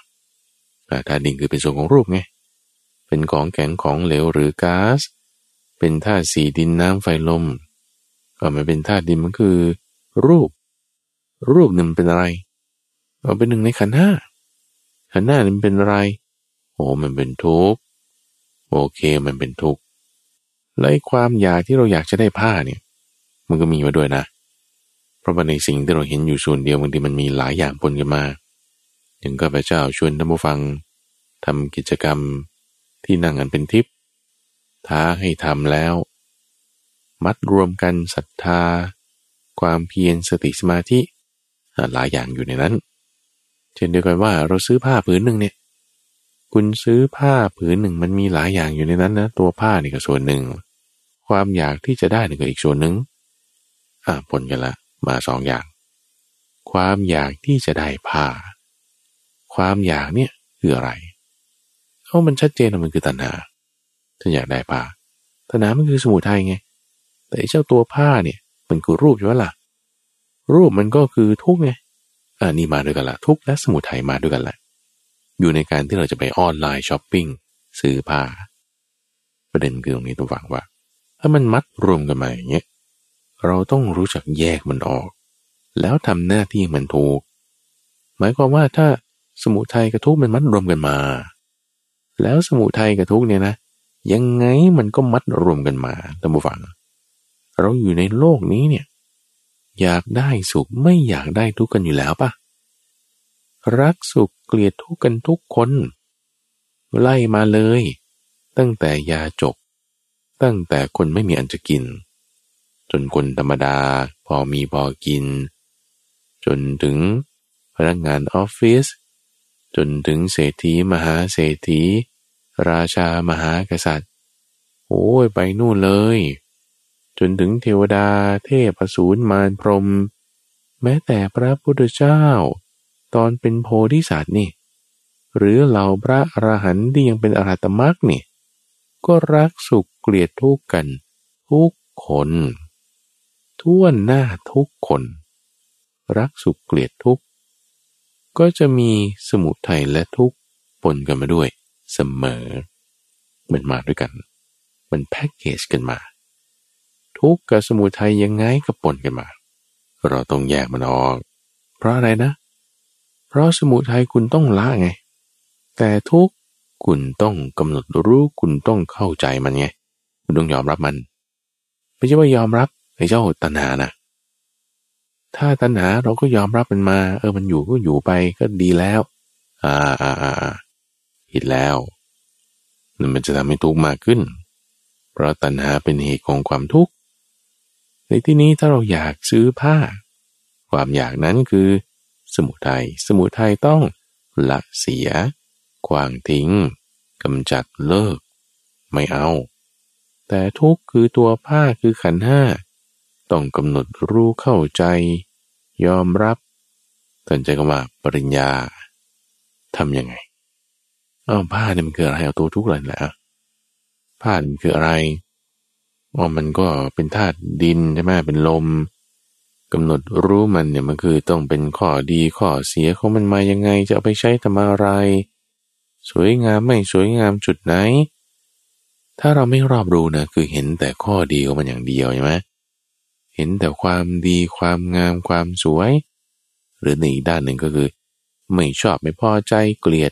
ธาตุดินคือเป็นส่วนของรูปไง เป็นของแข็งของเหลวหรือก๊าซ เป็นธาตุสีดินน้ำไฟลม ก็มันเป็นธาตุดินมันคือ รูป รูปหนึ่งเป็นอะไรเอาเป็นหนึ่งในขันห้าขันห้ามันเป็นอะไร โอ้มันเป็นทุกข์ โอเคมันเป็นทุกข์ และความอยากที่เราอยากจะได้ผ้าเนี่ย มันก็มีมาด้วยนะ เพราะว่าในสิ่งที่เราเห็นอยู่ส่วนเดียวบางทีมันมีหลายอย่างปนกันมา อย่างข้าพเจ้าชวนท่านผู้ฟังทำกิจกรรมที่นั่งกันเป็นทิพย์ท้าให้ทำแล้ว มัดรวมกันศรัทธา ความเพียรสติสมาธิหลายอย่างอยู่ในนั้น เช่นเดียวกันว่าเราซื้อผ้าผืนหนึ่งเนี่ยคุณซื้อผ้าผืนหนึ่งมันมีหลายอย่างอยู่ในนั้นนะตัวผ้านี่ก็ส่วนหนึ่ง ความอยากที่จะได้นี่ก็อีกส่วนหนึ่งอ่าผลกันละ มาสองอย่าง ความอยากที่จะได้ผ้า ความอยากเนี่ยคืออะไรเอามันชัดเจนมันคือตัณหาถ้าอยากได้ผ้าตัณหามันคือสมุทัยไง แต่เจ้าตัวผ้าเนี่ยมันคือรูปใช่ไหมล่ะ รูปมันก็คือทุกไงอันนี้มาด้วยกันละทุกและสมุทัยมาด้วยกันละอยู่ในการที่เราจะไปออนไลน์ช้อปปิ้งซื้อผ้าประเด็นคือตรงนี้ต้องฟังว่า ถ้ามันมัดรวมกันมาอย่างเงี้ยเราต้องรู้จักแยกมันออก แล้วทำหน้าที่มันถูก หมายความว่าถ้าสมุทัยกับทุกมันมัดรวมกันมา แล้วสมุทัยกับทุกเนี่ยนะ ยังไงมันก็มัดรวมกันมาท่านผู้ฟัง เราอยู่ในโลกนี้เนี่ย อยากได้สุขไม่อยากได้ทุกข์กันอยู่แล้วปะรักสุขเกลียดทุกข์กันทุกคน ไล่มาเลย ตั้งแต่ยาจก ตั้งแต่คนไม่มีอันจะกิน จนคนธรรมดาพอมีพอกิน จนถึงพนักงานออฟฟิศจนถึงเศรษฐีมหาเศรษฐี ราชามหากษัตริย์ โอ้ยไปนู่นเลย จนถึงเทวดาเทพสูรมารพรม แม้แต่พระพุทธเจ้า ตอนเป็นโพธิสัตว์นี่ หรือเหล่าพระอรหันต์ที่ยังเป็นอรหัตมรรคนี่ ก็รักสุข ลียดทุกข์กัน ทุกคนทั่วหน้าทุกคน รักสุขเกลียดทุกข์ก็จะมีสมุทัยและทุกปนกันมาด้วยเสมอ มันมาด้วยกัน มันแพ็กเกจกันมา ทุกกับสมุทัยยังไงก็ปนกันมา เราต้องแยกมันออก เพราะอะไรนะ เพราะสมุทัยคุณต้องละไง แต่ทุกคุณต้องกำหนดรู้คุณต้องเข้าใจมันไง คุณต้องยอมรับมัน ไม่ใช่ว่ายอมรับไอ้เจ้าตัณหานะถ้าตัณหาเราก็ยอมรับมันมา เออมันอยู่ก็อยู่ไปก็ดีแล้ว อ่าอ่าอ่าผิดแล้วนั่นมันจะทำให้ทุกข์มากขึ้น เพราะตัณหาเป็นเหตุของความทุกข์ในที่นี้ถ้าเราอยากซื้อผ้า ความอยากนั้นคือ สมุทยัยสมุทัยต้องละเสียควางทิ้งกำจัดเลิก ไม่เอา แต่ทุกคือตัวผ้าคือขันห้าต้องกำหนดรู้เข้าใจ ยอมรับท่านใจก็ว่าปริญญาทำยังไงอ้าวผ้าเนี่ยมันคืออะไรเอาตัวทุกข์เลยแหละผ้ามันคืออะไรว่ามันก็เป็นธาตุดินใช่ไหมเป็นลมกำหนดรู้มันเนี่ยมันคือต้องเป็นข้อดีข้อเสียของมันมายังไงจะเอาไปใช้ทำอะไร สวยงามไม่สวยงามจุดไหน ถ้าเราไม่รอบรู้นะคือเห็นแต่ข้อดีของมันอย่างเดียวใช่ไหมเห็นแต่ความดีความงามความสวย หรือในอีกด้านหนึ่งก็คือ ไม่ชอบไม่พอใจเกลียด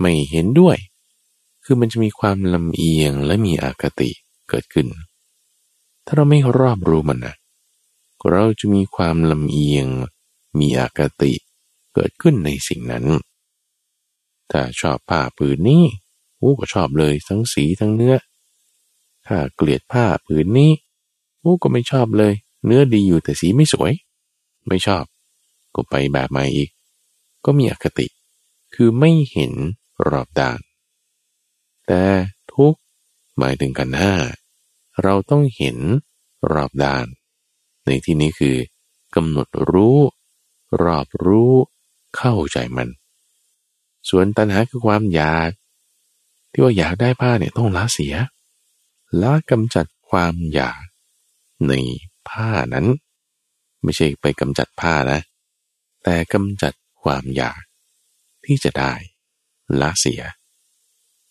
ไม่เห็นด้วย คือมันจะมีความลำเอียงและมีอคติเกิดขึ้น ถ้าเราไม่รอบรู้มันนะเราจะมีความลำเอียง มีอคติเกิดขึ้นในสิ่งนั้น ถ้าชอบผ้าผืนนี้ โอ้ก็ชอบเลยทั้งสีทั้งเนื้อ ถ้าเกลียดผ้าผืนนี้โอ้ก็ไม่ชอบเลย เนื้อดีอยู่แต่สีไม่สวย ไม่ชอบ ก็ไปแบบใหม่อีก ก็มีอคติ คือไม่เห็นรอบด้าน แต่ทุกหมายถึงกันห้าเราต้องเห็นรอบด้าน ในที่นี้คือกำหนดรู้ รอบรู้ เข้าใจมัน ส่วนตัณหาคือความอยาก ที่ว่าอยากได้ผ้าเนี่ยต้องละเสียละกำจัดความอยากในผ้านั้น ไม่ใช่ไปกำจัดผ้านะ แต่กำจัดความอยากที่จะได้ละเสีย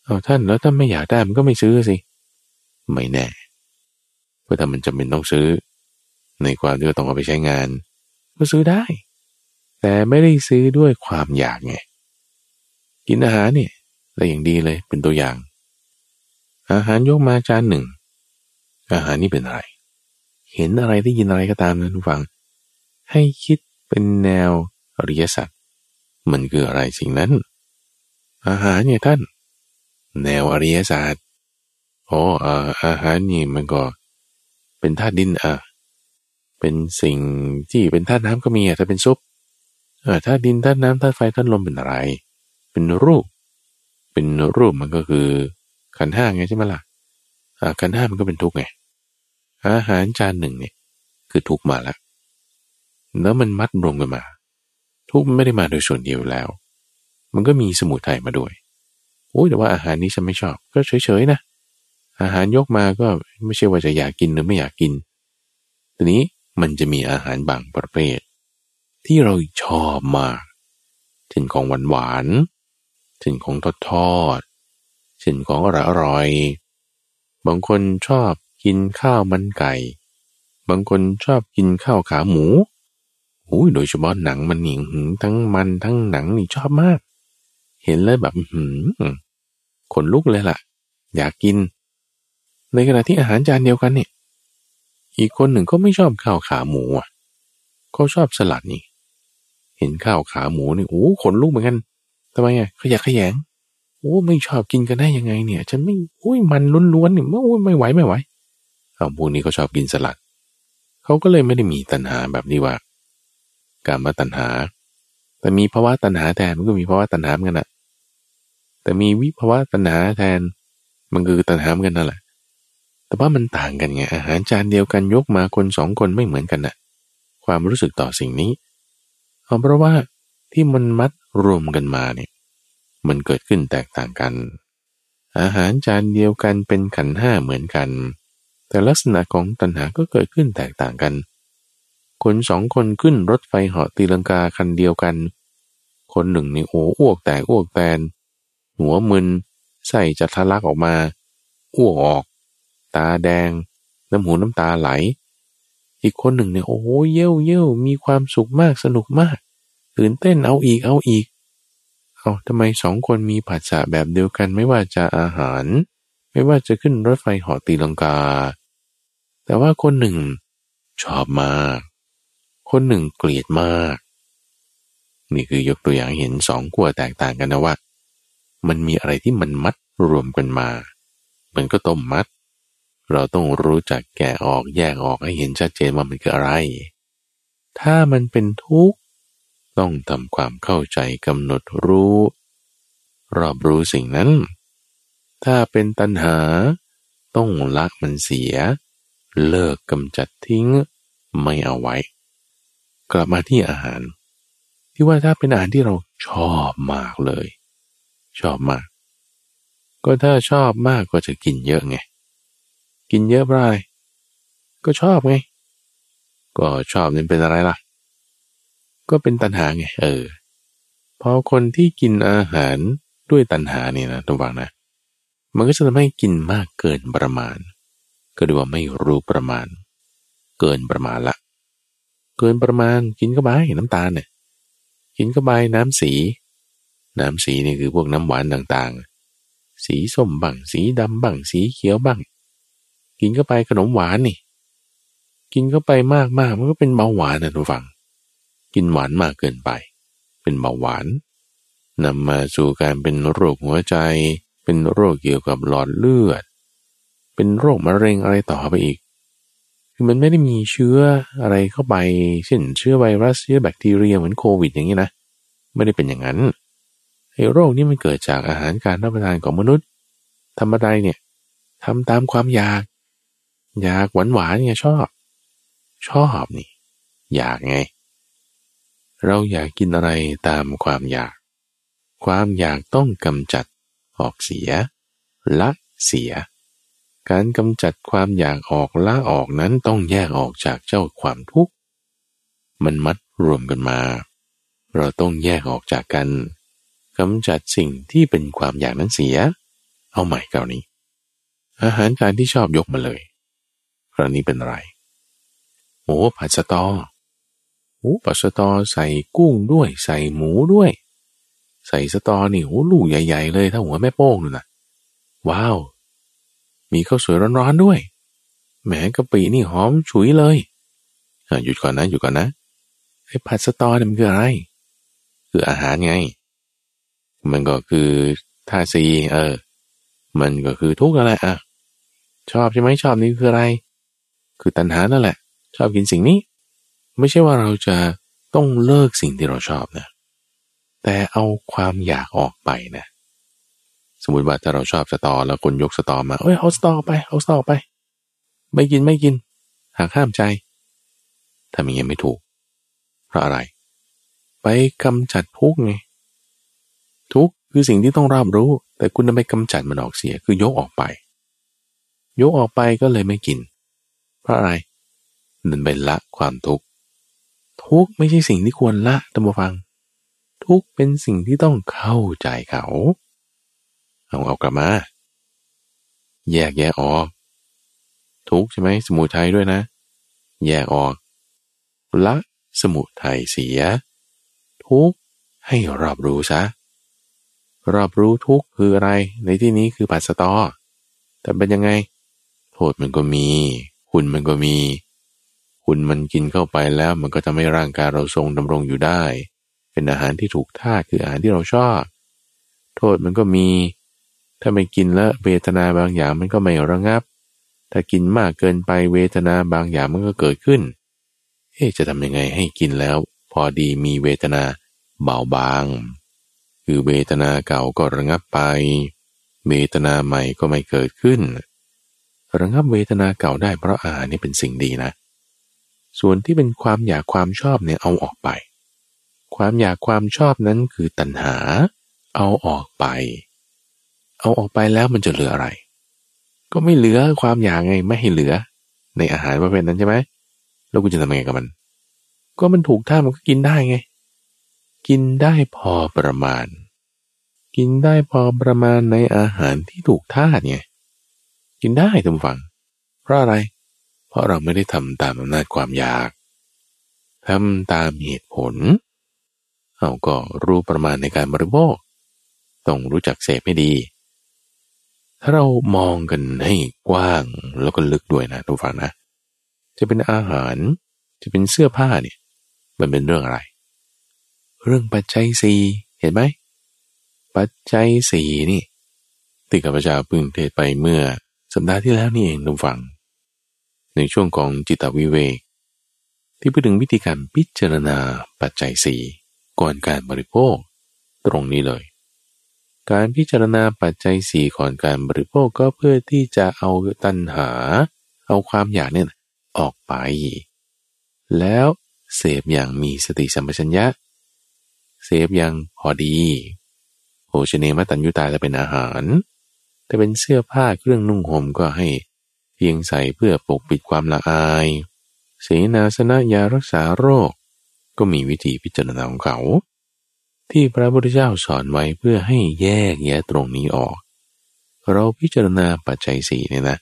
เอาท่านแล้วถ้าไม่อยากได้มันก็ไม่ซื้อสิ ไม่แน่เพราะถ้ามันจำเป็นต้องซื้อ ในความที่ต้องเอาไปใช้งาน ก็ซื้อได้ แต่ไม่ได้ซื้อด้วยความอยากไงกินอาหารเนี่ย ไรอย่างดีเลยเป็นตัวอย่าง อาหารยกมาจานหนึ่ง อาหารนี่เป็นอะไร เห็นอะไรได้ยินอะไรก็ตามนะทุกฝัง ให้คิดเป็นแนวอริยสัจมันคืออะไรสิ่งนั้น อาหารเนี่ยท่าน แนวอริยศาสตร์โอ้อาหารนี่มันก็ เป็นธาตุดินอะเป็นสิ่งที่เป็นธาตุน้ำก็มีอะถ้าเป็นซุปเออธาตุดินธาตุน้ำธาตุไฟธาตุลมเป็นอะไร เป็นรูป เป็นรูปมันก็คือขันห้าไงใช่ไหมล่ะอ่าขันห้ามันก็เป็นทุกข์ไง อาหารจานหนึ่งเนี่ยคือทุกข์มาแล้วแล้วมันมัดรวมกันมา ทุกข์ไม่ได้มาโดยส่วนเดียวแล้ว มันก็มีสมุทัยมาด้วยโอ้ยแต่ว่าอาหารนี้ฉันไม่ชอบ ก็เฉยๆนะ อาหารยกมาก็ไม่ใช่ว่าจะอยากกินหรือไม่อยากกินทีนี้มันจะมีอาหารบางประเภท ที่เราชอบมากเช่นของหวานหวาน เช่นของทอดทอดเช่นของอร่อยอร่อยบางคนชอบกินข้าวมันไก่ บางคนชอบกินข้าวขาหมูโอ้ยโดยเฉพาะหนังมันหนิงทั้งมันทั้งหนังนี่ชอบมาก เห็นแล้วแบบหืมขนลุกเลยล่ะ อยากกิน ในขณะที่อาหารจานเดียวกันเนี่ยอีกคนหนึ่งก็ไม่ชอบข้าวขาหมูอะเขาชอบสลัดนี่ เห็นข้าวขาหมูนี่โอ้ขนลุกเหมือนกัน ทำไมอะขยะขยงโอ้ไม่ชอบกินกันได้ยังไงเนี่ย ฉันไม่โอ้ยมันล้วนๆเนี่ยโอ้ยไม่ไหวไม่ไหวเอาพวกนี้เขาชอบกินสลัดเขาก็เลยไม่ได้มีตัณหาแบบนี้ว่า การมาตัณหา แต่มีภาวะตัณหาแทนมันก็มีภาวะตัณหาเหมือนกันนะแต่มีวิภาวะตัณหาแทน มันคือตัณหาเหมือนกันนั่นแหละ แต่ว่ามันต่างกันไงอาหารจานเดียวกันยกมาคนสองคนไม่เหมือนกันนะความรู้สึกต่อสิ่งนี้เพราะว่าที่มันมัด รวมกันมาเนี่ยมันเกิดขึ้นแตกต่างกัน อาหารจานเดียวกันเป็นขันห้าเหมือนกัน แต่ลักษณะของตัณหาก็เกิดขึ้นแตกต่างกัน คนสองคนขึ้นรถไฟเหาะตีลังกาคันเดียวกัน คนหนึ่งนี่โอ้อ้วกแตกอ้วกแตน หัวมึนใส่จะทะลักออกมา อ้วกออก ตาแดง น้ำหูน้ำตาไหล อีกคนหนึ่งเนี่ยโอ้เย้วเย้วมีความสุขมากสนุกมาก ตื่นเต้นเอาอีกเอาอีก เอาทำไมสองคนมีผัสสะแบบเดียวกันไม่ว่าจะอาหาร ไม่ว่าจะขึ้นรถไฟหาะตีลังกา แต่ว่าคนหนึ่งชอบมาก คนหนึ่งเกลียดมาก นี่คือยกตัวอย่างเห็นสองขั้วแตกต่างกันนะว่า มันมีอะไรที่มันมัดรวมกันมา มันก็ต้มมัด เราต้องรู้จักแกะออกแยกออกให้เห็นชัดเจนว่ามันคืออะไร ถ้ามันเป็นทุกข์ ต้องทำความเข้าใจกำหนดรู้ รอบรู้สิ่งนั้น ถ้าเป็นตัณหา ต้องละมันเสีย เลิกกำจัดทิ้ง ไม่เอาไว้ กลับมาที่อาหาร ที่ว่าถ้าเป็นอาหารที่เราชอบมากเลย ชอบมาก ก็ถ้าชอบมากก็จะกินเยอะไง กินเยอะเพราะอะไรก็ชอบไง ก็ชอบนี่เป็นอะไรล่ะ ก็เป็นตัณหาไง เออ พอคนที่กินอาหารด้วยตัณหาเนี่ยนะทุกฝังนะ มันก็จะทำให้กินมากเกินประมาณ ก็เรียว่าไม่รู้ประมาณ เกินประมาณละ เกินประมาณกินก็ไปน้ำตาลเนี่ย กินก็ไปน้ำสี น้ำสีนี่คือพวกน้ำหวานต่างๆ สีส้มบ้างสีดำบ้างสีเขียวบ้าง กินก็ไปขนมหวานนี่ กินก็ไปมากมากมันก็เป็นเบาหวานนะทุกฝั่ง กินหวานมากเกินไป เป็นเบาหวานนำมาสู่การเป็นโรคหัวใจ เป็นโรคเกี่ยวกับหลอดเลือด เป็นโรคมะเร็งอะไรต่อไปอีก คือมันไม่ได้มีเชื้ออะไรเข้าไป เช่นเชื้อไวรัสเชื้อแบคทีเรียเหมือนโควิดอย่างนี้นะ ไม่ได้เป็นอย่างนั้นไอ้โรคนี้มันเกิดจากอาหารการรับประทานของมนุษย์ธรรมดาเนี่ยทำตามความอยาก อยากหวานหวานเนี่ยชอบ ชอบนี่ อยากไง เราอยากกินอะไรตามความอยาก ความอยากต้องกำจัดออกเสีย ละเสีย การกำจัดความอยากออกละออกนั้นต้องแยกออกจากเจ้าความทุกข์ มันมัดรวมกันมา เราต้องแยกออกจากกันกำจัดสิ่งที่เป็นความอยากนั้นเสีย เอาใหม่คราวนี้ อาหารการที่ชอบยกมาเลย คราวนี้เป็นอะไรโอ้ผัดสตอ โอ้ผัสตอใส่กุ้งด้วย ใส่หมูด้วย ใส่สตอนี่โอ้ลูกใหญ่ ๆ เลยถ้าหัวแม่โป้งเลยนะว้าว มีข้าวสวยร้อนๆด้วยแหมกะปินี่หอมฉุยเลยหยุดก่อนนะหยุดก่อนนะไอ้ผัดสตอเนี่ยมันคืออะไร คืออาหารไง มันก็คือท่าซีเออ มันก็คือทุกข์อะไรอะชอบใช่ไหมชอบนี่คืออะไร คือตัณหานั่นแหละ ชอบกินสิ่งนี้ ไม่ใช่ว่าเราจะต้องเลิกสิ่งที่เราชอบนะ แต่เอาความอยากออกไปนะ สมมติว่าถ้าเราชอบสตอแล้วคนยกสตอมา เอ้ยเอาสตอไป เอาสตอไป ไม่กินไม่กิน หากห้ามใจทำอย่างนี้ไม่ถูก เพราะอะไร ไปกำจัดทุกไง ทุกคือสิ่งที่ต้องรับรู้ แต่คุณจะไปกำจัดมันออกเสีย คือยกออกไป ยกออกไปก็เลยไม่กิน เพราะอะไรนันไปละความทุกข์ ทุกไม่ใช่สิ่งที่ควรละตัมฟัง ทุกเป็นสิ่งที่ต้องเข้าใจเขา เอาเอากลับมา แยกแยกออก ทุกใช่ไหมสมุทัยด้วยนะ แยกออก ละสมุทัยเสีย ทุกให้รอบรู้ซะรอบรู้ทุกคืออะไร ในที่นี้คือปัสสตอแต่เป็นยังไง โทษมันก็มี คุณมันก็มี คุณมันกินเข้าไปแล้วมันก็จะไม่ร่างกายเราทรงดำรงอยู่ได้ เป็นอาหารที่ถูกท่าคืออาหารที่เราชอบ โทษมันก็มี ถ้าไม่กินแล้วเวทนาบางอย่างมันก็ไม่ระงับ ถ้ากินมากเกินไปเวทนาบางอย่างมันก็เกิดขึ้น เอ๊จะทำยังไงให้กินแล้ว พอดีมีเวทนาเบาบาง คือเวทนาเก่าก็ระงับไป เวทนาใหม่ก็ไม่เกิดขึ้นระงับเวทนาเก่าได้เพราะอาหารนี่เป็นสิ่งดีนะ ส่วนที่เป็นความอยากความชอบเนี่ยเอาออกไป ความอยากความชอบนั้นคือตัณหา เอาออกไป เอาออกไปแล้วมันจะเหลืออะไร ก็ไม่เหลือความอยากไงไม่ให้เหลือ ในอาหารประเภทนั้นใช่ไหมแล้วกูจะทำยังไงกับมัน ก็มันถูกท่ามันก็กินได้ไง กินได้พอประมาณ กินได้พอประมาณในอาหารที่ถูกท่าไงกินได้ทุกฝัง เพราะอะไร เพราะเราไม่ได้ทำตามอำนาจความอยากทำตามเหตุผลเอาก็รู้ประมาณในการบริโภคต้องรู้จักเสพให้ดี ถ้าเรามองกันให้กว้างแล้วก็ลึกด้วยนะทุกฝังนะ จะเป็นอาหารจะเป็นเสื้อผ้าเนี่ย มันเป็นเรื่องอะไร เรื่องปัจจัยสี่เห็นไหม ปัจจัยสี่นี่ที่ข้าพเจ้าพึ่งเทศไปเมื่อสัปดาห์ที่แล้วนี่เองทุกฝัง ในช่วงของจิตวิเวกที่พูดถึงวิธีการพิจารณาปัจจัยสี่ก่อนการบริโภค ตรงนี้เลย การพิจารณาปัจจัยสี่ก่อนการบริโภคก็เพื่อที่จะเอาตัณหา เอาความอยากเนี่ยออกไป แล้วเสพอย่างมีสติสัมปชัญญะ เสพอย่างพอดีโภชเนมตัญยุตาจะเป็นอาหาร แต่เป็นเสื้อผ้าเครื่องนุ่งห่มก็ให้ เพียงใส่เพื่อปกปิดความละอาย เสนาสนะยารักษาโรค ก็มีวิธีพิจารณาของเขา ที่พระพุทธเจ้าสอนไว้เพื่อให้แยกแยะตรงนี้ออก เราพิจารณาปัจจัยสี่เนี่ยนะ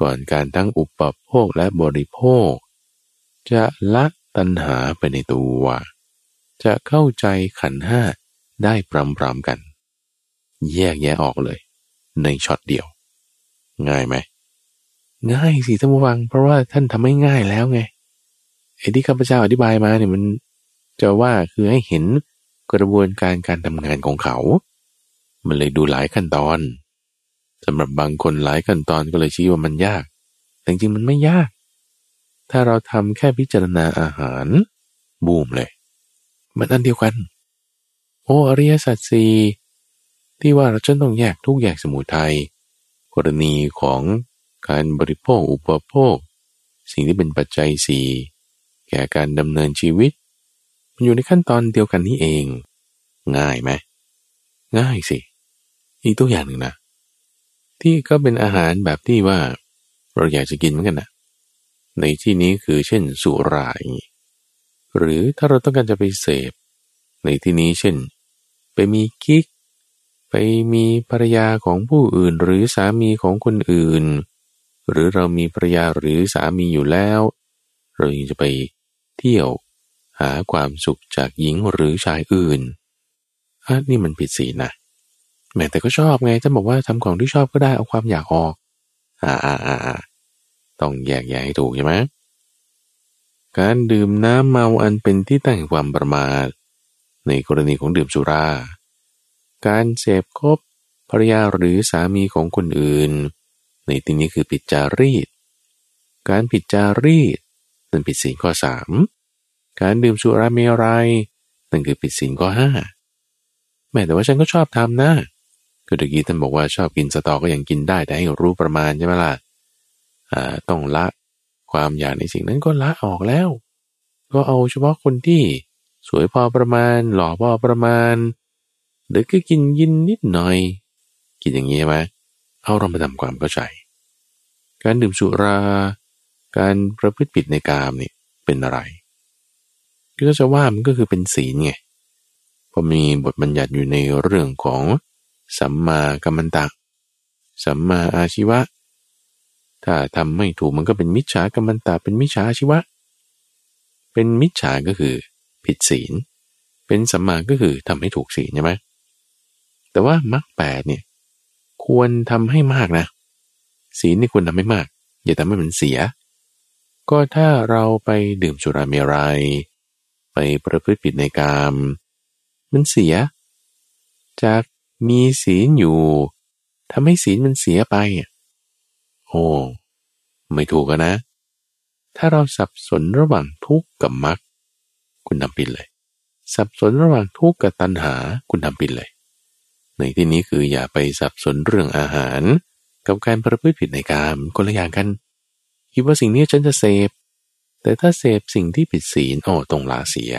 ก่อนการทั้งอุปโภคและบริโภค จะละตัณหาไปในตัวจะเข้าใจขันห้าได้พร้อมๆกัน แยกแยะออกเลย ในช็อตเดียว ง่ายไหม ง่ายสิท่านผู้ฟัง เพราะว่าท่านทำให้ง่ายแล้วไงไอ้ที่ข้าพเจ้าอธิบายมาเนี่ยมันจะว่าคือให้เห็นกระบวนการการทำงานของเขา มันเลยดูหลายขั้นตอนสำหรับบางคนหลายขั้นตอนก็เลยชี้ว่ามันยาก แต่จริงมันไม่ยาก ถ้าเราทำแค่พิจารณาอาหารบูมเลย มันอันเดียวกัน โอ้อริยสัจสี่ที่ว่าเราจะต้องแยกทุกแยกสมุทัยกรณีของ การบริโภคอุปโภค สิ่งที่เป็นปัจจัยสี่แก่การดำเนินชีวิต มันอยู่ในขั้นตอนเดียวกันนี้เอง ง่ายไหมง่ายสิ อีกตัวอย่างหนึ่งนะ ที่ก็เป็นอาหารแบบที่ว่า เราอยากจะกินเหมือนกันนะในที่นี้คือเช่นสุราอย่างนี้หรือถ้าเราต้องการจะไปเสพ ในที่นี้เช่น ไปมีกิ๊ก ไปมีภรรยาของผู้อื่นหรือสามีของคนอื่น หรือเรามีภรรยาหรือสามีอยู่แล้ว เรายังจะไปเที่ยวหาความสุขจากหญิงหรือชายอื่นอันนี่มันผิดศีลนะแม้แต่ก็ชอบไงจะบอกว่าทำของที่ชอบก็ได้เอาความอยากออก อ่าอ่าอ่าต้องแยกแยะให้ถูกใช่ไหมการดื่มน้ำเมาอันเป็นที่ตั้งแห่งความประมาทในกรณีของดื่มสุรา การเสพคบภรรยาหรือสามีของคนอื่น ในที่นี้คือผิดจารีต การผิดจารีตนั่นผิดศีลข้อสามการดื่มสุราเมรัยนั่นคือผิดศีลข้อห้าแม้แต่ว่าฉันก็ชอบทำนะก็ตะกี้ท่านบอกว่าชอบกินสตอก็ยังกินได้แต่ให้รู้ประมาณใช่ไหมล่ะอ่าต้องละความอยากในสิ่งนั้นก็ละออกแล้ว ก็เอาเฉพาะคนที่สวยพอประมาณ หล่อพอประมาณหรือก็กินยินนิดหน่อย กินอย่างนี้ใช่ไหม เอาเรามาทำความเข้าใจ การดื่มสุรา การประพฤติผิดในกามนี่เป็นอะไรก็จะว่ามันก็คือเป็นศีลไงพอมีบทบัญญัติอยู่ในเรื่องของสัมมากัมมันตะสัมมาอาชีวะ ถ้าทำไม่ถูกมันก็เป็นมิจฉากัมมันตะเป็นมิจฉาอาชีวะ เป็นมิจฉาก็คือผิดศีล เป็นสัมมาก็คือทำให้ถูกศีลใช่ไหมแต่ว่ามรรคแปดเนี่ย ควรทำให้มากนะ ศีลนี่ควรทำให้มาก อย่าทำให้มันเสีย ก็ถ้าเราไปดื่มสุราเมรัยไปประพฤติผิดในกาม มันเสีย จากมีศีลอยู่ทำให้ศีลมันเสียไปโอ้ไม่ถูกนะ ถ้าเราสับสนระหว่างทุกข์กับมรรคคุณทำผิดเลย สับสนระหว่างทุกข์กับตัณหาคุณทำผิดเลย ในที่นี้คืออย่าไปสับสนเรื่องอาหาร กับการประพฤติผิดในกามคนละอย่างกันคิดว่าสิ่งนี้ฉันจะเสพ แต่ถ้าเสพสิ่งที่ผิดศีลโอ้ตรงลาเสีย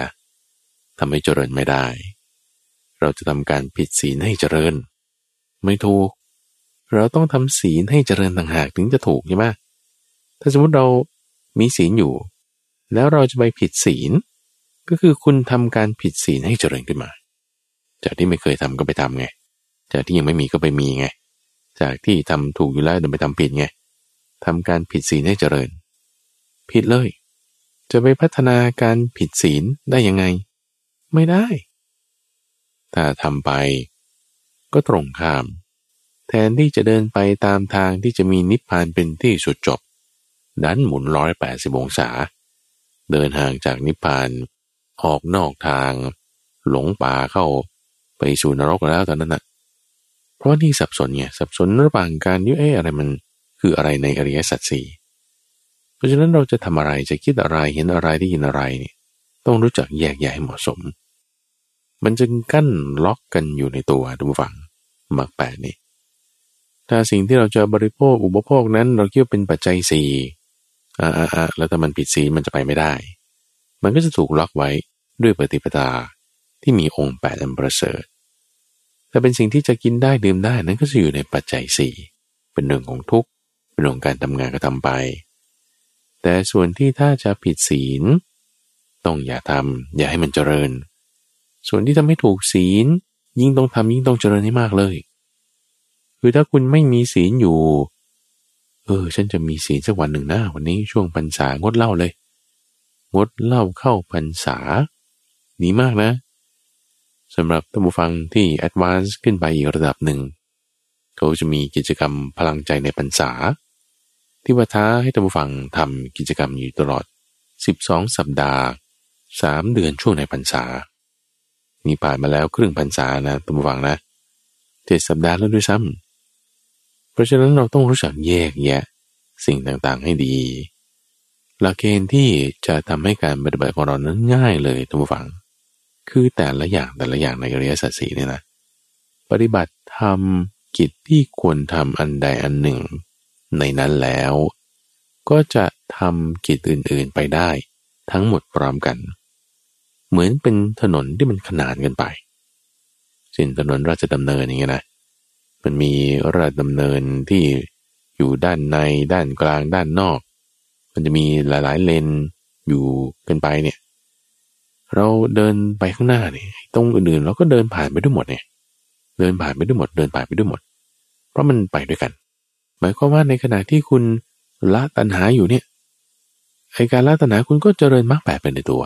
ทำให้เจริญไม่ได้ เราจะทำการผิดศีลให้เจริญ ไม่ถูก เราต้องทำศีลให้เจริญต่างหากถึงจะถูกใช่ไหมถ้าสมมติเรามีศีลอยู่ แล้วเราจะไปผิดศีล ก็คือคุณทำการผิดศีลให้เจริญขึ้นมา จากที่ไม่เคยทำก็ไปทำไง จากที่ยังไม่มีก็ไปมีไง จากที่ทำถูกอยู่แล้วเดินไปทำผิดไงทำการผิดศีลให้เจริญ ผิดเลย จะไปพัฒนาการผิดศีลได้ยังไง ไม่ได้ ถ้าทำไป ก็ตรงข้าม แทนที่จะเดินไปตามทางที่จะมีนิพพานเป็นที่สุดจบ ดันหมุนร้อยแปดสิบองศา เดินห่างจากนิพพานออกนอกทาง หลงป่าเข้าไปสู่นรกแล้วตอนนั้นนะ่ะ เพราะนี่สับสนไงสับสนระหว่างการยุ่เอ๊อะไรมันคืออะไรในอริยสัจสี่เพราะฉะนั้นเราจะทำอะไรจะคิดอะไรเห็นอะไรได้ยินอะไรเนี่ยต้องรู้จักแยกแยะให้เหมาะสม มันจึงกั้นล็อกกันอยู่ในตัวดูฝังมักแปดนี่ถ้าสิ่งที่เราจะบริโภคอุปโภคนั้น เราคิดว่าเป็นปัจจัยสี่อ่าอ่าแล้วถ้ามันผิดศีมันจะไปไม่ได้ มันก็จะถูกล็อกไว้ด้วยปฏิปทาที่มีองค์แปดอันประเสริฐ แต่เป็นสิ่งที่จะกินได้ดื่มได้นั้นก็จะอยู่ในปัจจัยสี่เป็นเรื่องของทุกข์เป็นเรื่องการทำงานก็ทำไป แต่ส่วนที่ถ้าจะผิดศีล ต้องอย่าทำอย่าให้มันเจริญ ส่วนที่ทำให้ถูกศีล ยิ่งต้องทำยิ่งต้องเจริญให้มากเลย คือถ้าคุณไม่มีศีลอยู่ เออ ฉันจะมีศีลสักวันหนึ่งนะวันนี้ช่วงพรรษางดเหล้าเลย งดเหล้าเข้าพรรษาดีมากนะ สำหรับท่านผู้ฟังที่แอดวานซ์ขึ้นไปอีกระดับหนึ่ง เขาจะมีกิจกรรมพลังใจในพรรษา ที่ว่าท้าให้ท่านผู้ฟังทำกิจกรรมอยู่ตลอด 12 สัปดาห์สามเดือนช่วงในพรรษา นี่ผ่านมาแล้วครึ่งพรรษานะตั้ฟังนะเจ็ดสัปดาห์แล้วด้วยซ้ำเพราะฉะนั้นเราต้องรู้จักแยกแยะสิ่งต่างๆให้ดี หลักเกณฑ์ที่จะทำให้การปฏิบัติของเรานั้นง่ายเลยตั้ฟัง คือแต่ละอย่างแต่ละอย่างในอริยสัจสีเนี่ยนะปฏิบัติทำกิจที่ควรทำอันใดอันหนึ่ง ในนั้นแล้ว ก็จะทำกิจอื่นๆไปได้ ทั้งหมดพร้อมกัน เหมือนเป็นถนนที่มันขนานกันไปเช่นถนนราชดำเนินอย่างเงี้ยนะมันมีราชดำเนินที่อยู่ด้านในด้านกลางด้านนอก มันจะมีหลายๆเลนอยู่กันไปเนี่ย เราเดินไปข้างหน้าเนี่ยตรงอื่นๆเราก็เดินผ่านไปด้วยหมดเนี่ยเดินผ่านไปด้วยหมด เดินผ่านไปด้วยหมด เพราะมันไปด้วยกัน หมายความว่าในขณะที่คุณละตัณหาอยู่เนี่ยไอการละตัณหาคุณก็เจริญมรรคแปดไปในตัว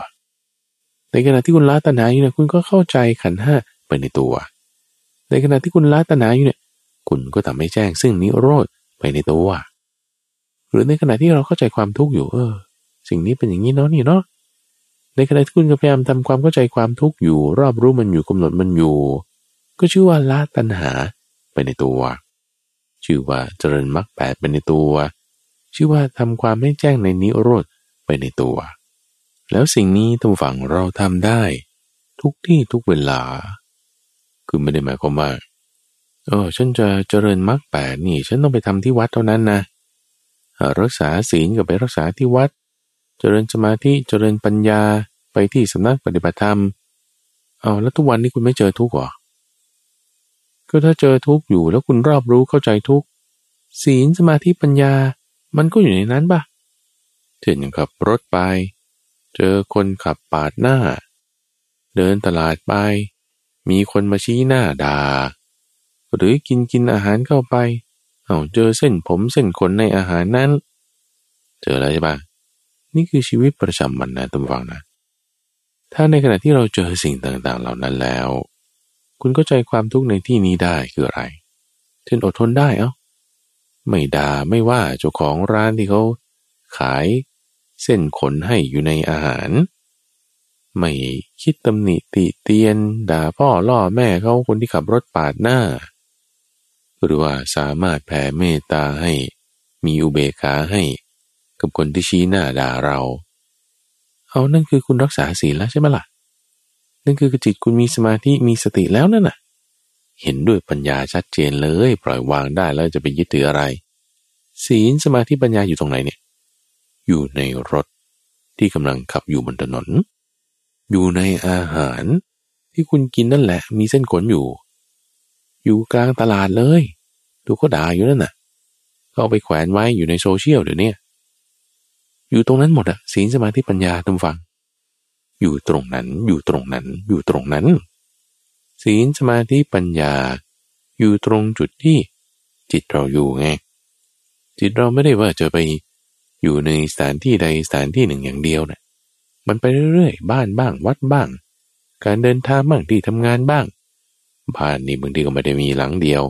ในขณะที่คุณละตัณหาอยู่เนี่ยคุณก็เข้าใจขันห้าไปในตัว ในขณะที่คุณละตัณหาอยู่เนี่ย คุณก็ทำให้แจ้งซึ่งนิโรธไปในตัว หรือในขณะที่เราเข้าใจความทุกข์อยู่เออ สิ่งนี้เป็นอย่างนี้เนาะนี่เนาะ ในขณะที่คุณพยายามทำความเข้าใจความทุกข์อยู่ รอบรู้มันอยู่กำหนดมันอยู่ ก็ชื่อว่าละตัณหาไปในตัว ชื่อว่าเจริญมรรคแปดไปในตัว ชื่อว่าทำความให้แจ้งในนิโรธไปในตัว แล้วสิ่งนี้ทุกฝั่งเราทำได้ ทุกที่ทุกเวลา คือไม่ได้หมายความว่าเออฉันจะเจริญมรรคแปดนี่ ฉันต้องไปทำที่วัดเท่านั้นนะรักษาศีลก็ไปรักษาที่วัด เจริญสมาธิเจริญปัญญาไปที่สำนักปฏิบัติธรรมเอาแล้วทุกวันนี้คุณไม่เจอทุกข์หรอก็ถ้าเจอทุกข์อยู่แล้วคุณรอบรู้เข้าใจทุกข์ศีลสมาธิปัญญา มันก็อยู่ในนั้นปะเช่นขับรถไป เจอคนขับปาดหน้า เดินตลาดไป มีคนมาชี้หน้าด่า หรือกินกินอาหารเข้าไป เอาเจอเส้นผมเส้นขนในอาหารนั้น เจออะไรใช่ปะ นี่คือชีวิตประจำวันนะตุ้มฟังนะ ถ้าในขณะที่เราเจอสิ่งต่างๆ เหล่านั้นแล้ว คุณก็ใจความทุกข์ในที่นี้ได้คืออะไรเช่นอดทนได้เอ้าไม่ด่าไม่ว่าเจ้าของร้านที่เขาขายเส้นขนให้อยู่ในอาหาร ไม่คิดตำหนิติเตียน ด่าพ่อล่อแม่เขาคนที่ขับรถปาดหน้า หรือว่าสามารถแผ่เมตตาให้ มีอุเบกขาให้ กับคนที่ชี้หน้าด่าเรา เอานั่นคือคุณรักษาศีลแล้วใช่ไหมล่ะ นั่นคือจิตคุณมีสมาธิมีสติแล้วนั่นน่ะ เห็นด้วยปัญญาชัดเจนเลย ปล่อยวางได้แล้วจะไปยึดถืออะไร ศีลสมาธิปัญญาอยู่ตรงไหนเนี่ย อยู่ในรถที่กำลังขับอยู่บนถนน อยู่ในอาหารที่คุณกินนั่นแหละ มีเส้นขนอยู่ อยู่กลางตลาดเลย ดูก็ด่าอยู่นั่นน่ะ ก็เอาไปแขวนไว้อยู่ในโซเชียลเดี๋ยวนี้ อยู่ตรงนั้นหมดอะศีลสมาธิปัญญาทุกฝัง อยู่ตรงนั้นอยู่ตรงนั้นอยู่ตรงนั้น ศีลสมาธิปัญญา อยู่ตรงจุดที่จิตเราอยู่ไงจิตเราไม่ได้ว่าจะไปอยู่ในสถานที่ใดสถานที่หนึ่งอย่างเดียวนะ่ะมันไปเรื่อยๆ บ้านบ้าง วัดบ้าง การเดินทางบ้างที่ทำงานบ้าง บ้านนี่บางทีก็ไม่ได้มีหลังเดียว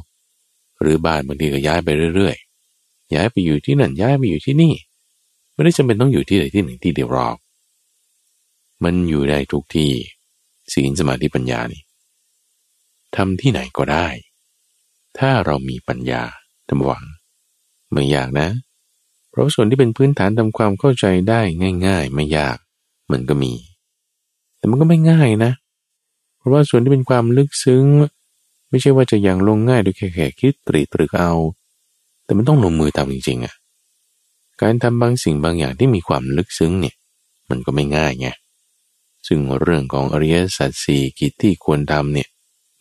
หรือบ้านบางทีก็ย้ายไปเรื่อยๆ ย้ายไปอยู่ที่นั่นย้ายไปอยู่ที่นี่ ไม่ได้จำเป็นต้องอยู่ที่ใดที่หนึ่งที่เดียวหรอก มันอยู่ได้ทุกที่ศีลสมาธิปัญญานี่ทำที่ไหนก็ได้ ถ้าเรามีปัญญาทำหวังไม่ยากนะ เพราะส่วนที่เป็นพื้นฐานทำความเข้าใจได้ง่าย ๆ ไม่ยาก มันก็มี แต่มันก็ไม่ง่ายนะ เพราะว่าส่วนที่เป็นความลึกซึ้ง ไม่ใช่ว่าจะอย่างลงง่ายโดยแค่แค่คิดตรีตรึกเอา แต่มันต้องลงมือทำจริงๆอะ่ะ การทำบางสิ่งบางอย่างที่มีความลึกซึ้งเนี่ยมันก็ไม่ง่ายไงซึ่งเรื่องของอริยสัจสี่กิจที่ควรทำเนี่ย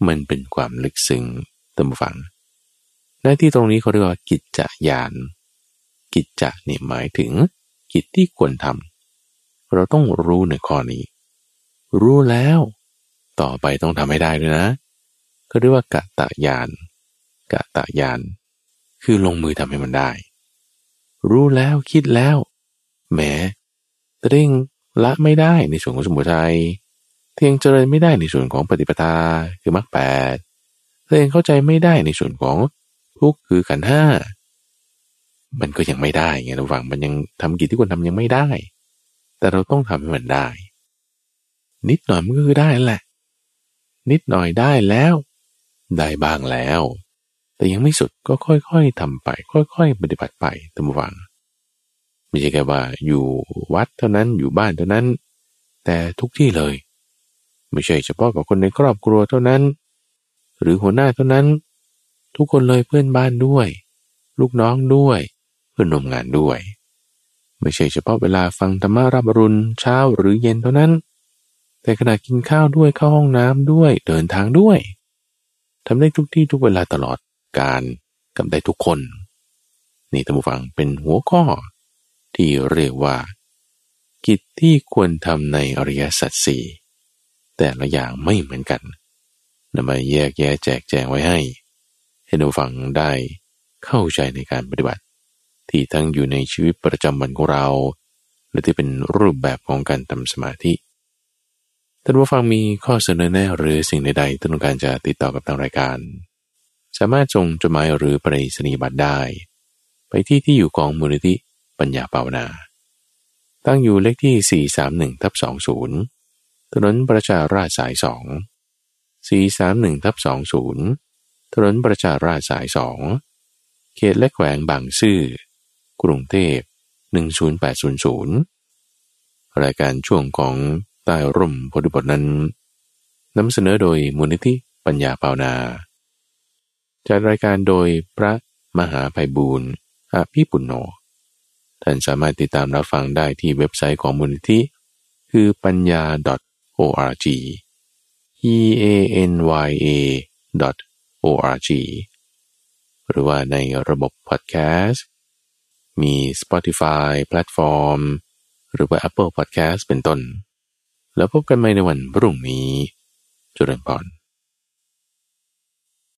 มันเป็นความลึกซึ้งตั้งฝัง หน้าที่ตรงนี้เขาเรียกว่ากิจจะยาน กิจจะเนี่ยหมายถึง กิจที่ควรทำเราต้องรู้ในข้อนี้ รู้แล้ว ต่อไปต้องทำให้ได้ด้วยนะก็เรียกว่ากะตะยาน กะตะยาน คือลงมือทำให้มันได้ รู้แล้วคิดแล้ว แหมต่เร่งละไม่ได้ในส่วนของสมุทัยเทียงเจริญไม่ได้ในส่วนของปฏิปทาคือมรรคแปดเทียงเข้าใจไม่ได้ในส่วนของทุกคือขันห้ามันก็ยังไม่ได้ไงระหว่างมันยังทำกิจที่ควรทำยังไม่ได้ แต่เราต้องทำให้มันได้ นิดหน่อยมันก็คือได้แหละ นิดหน่อยได้แล้ว ได้บ้างแล้ว แต่ยังไม่สุดก็ค่อยๆทำไป ค่อย ๆ ปฏิบัติไปตามวังไม่ใช่แค่ว่าอยู่วัดเท่านั้นอยู่บ้านเท่านั้น แต่ทุกที่เลย ไม่ใช่เฉพาะกับคนในครอบครัวเท่านั้น หรือหัวหน้าเท่านั้น ทุกคนเลยเพื่อนบ้านด้วย ลูกน้องด้วย เพื่อนร่วมงานด้วย ไม่ใช่เฉพาะเวลาฟังธรรมารับรุนเช้าหรือเย็นเท่านั้น แต่ขณะกินข้าวด้วยเข้าห้องน้ำด้วยเดินทางด้วยทำได้ทุกที่ทุกเวลาตลอด การกับได้ทุกคน นี่ท่านผู้ฟังเป็นหัวข้อ ที่เรียกว่า กิจที่ควรทำในอริยสัจสี่แต่ละอย่างไม่เหมือนกันนำมาแยกแยะแจกแจงไว้ให้ ให้ท่านฟังได้เข้าใจในการปฏิบัติ ที่ทั้งอยู่ในชีวิตประจำวันของเรา และที่เป็นรูปแบบของการทำสมาธิท่านผู้ฟังมีข้อเสนอแนะหรือสิ่งใดๆที่ต้องการจะติดต่อกับทางรายการ สามารถส่งจดหมายหรือปริศนีบัตรได้ ไปที่ที่อยู่ของมูลนิธิปัญญาภาวนา ตั้งอยู่เลขที่ 431ทับ20 ถนนประชาราชสาย 2 431ทับ20 ถนนประชาราชสาย 2 เขตและแขวงบางซื่อ กรุงเทพ 10800 รายการช่วงของใต้ร่มพอดีบทนั้นนำเสนอโดยมูลนิธิปัญญาภาวนา จัดรายการโดยพระมหาไพบูลย์อภิปุณโญท่านสามารถติดตามรับฟังได้ที่เว็บไซต์ของมูลนิธิ คือปัญญา .org p a n y a .org หรือว่าในระบบพอดแคสต์ มี Spotify แพลตฟอร์ม หรือว่า Apple Podcast เป็นต้น แล้วพบกันใหม่ในวันพรุ่งนี้เจริญพร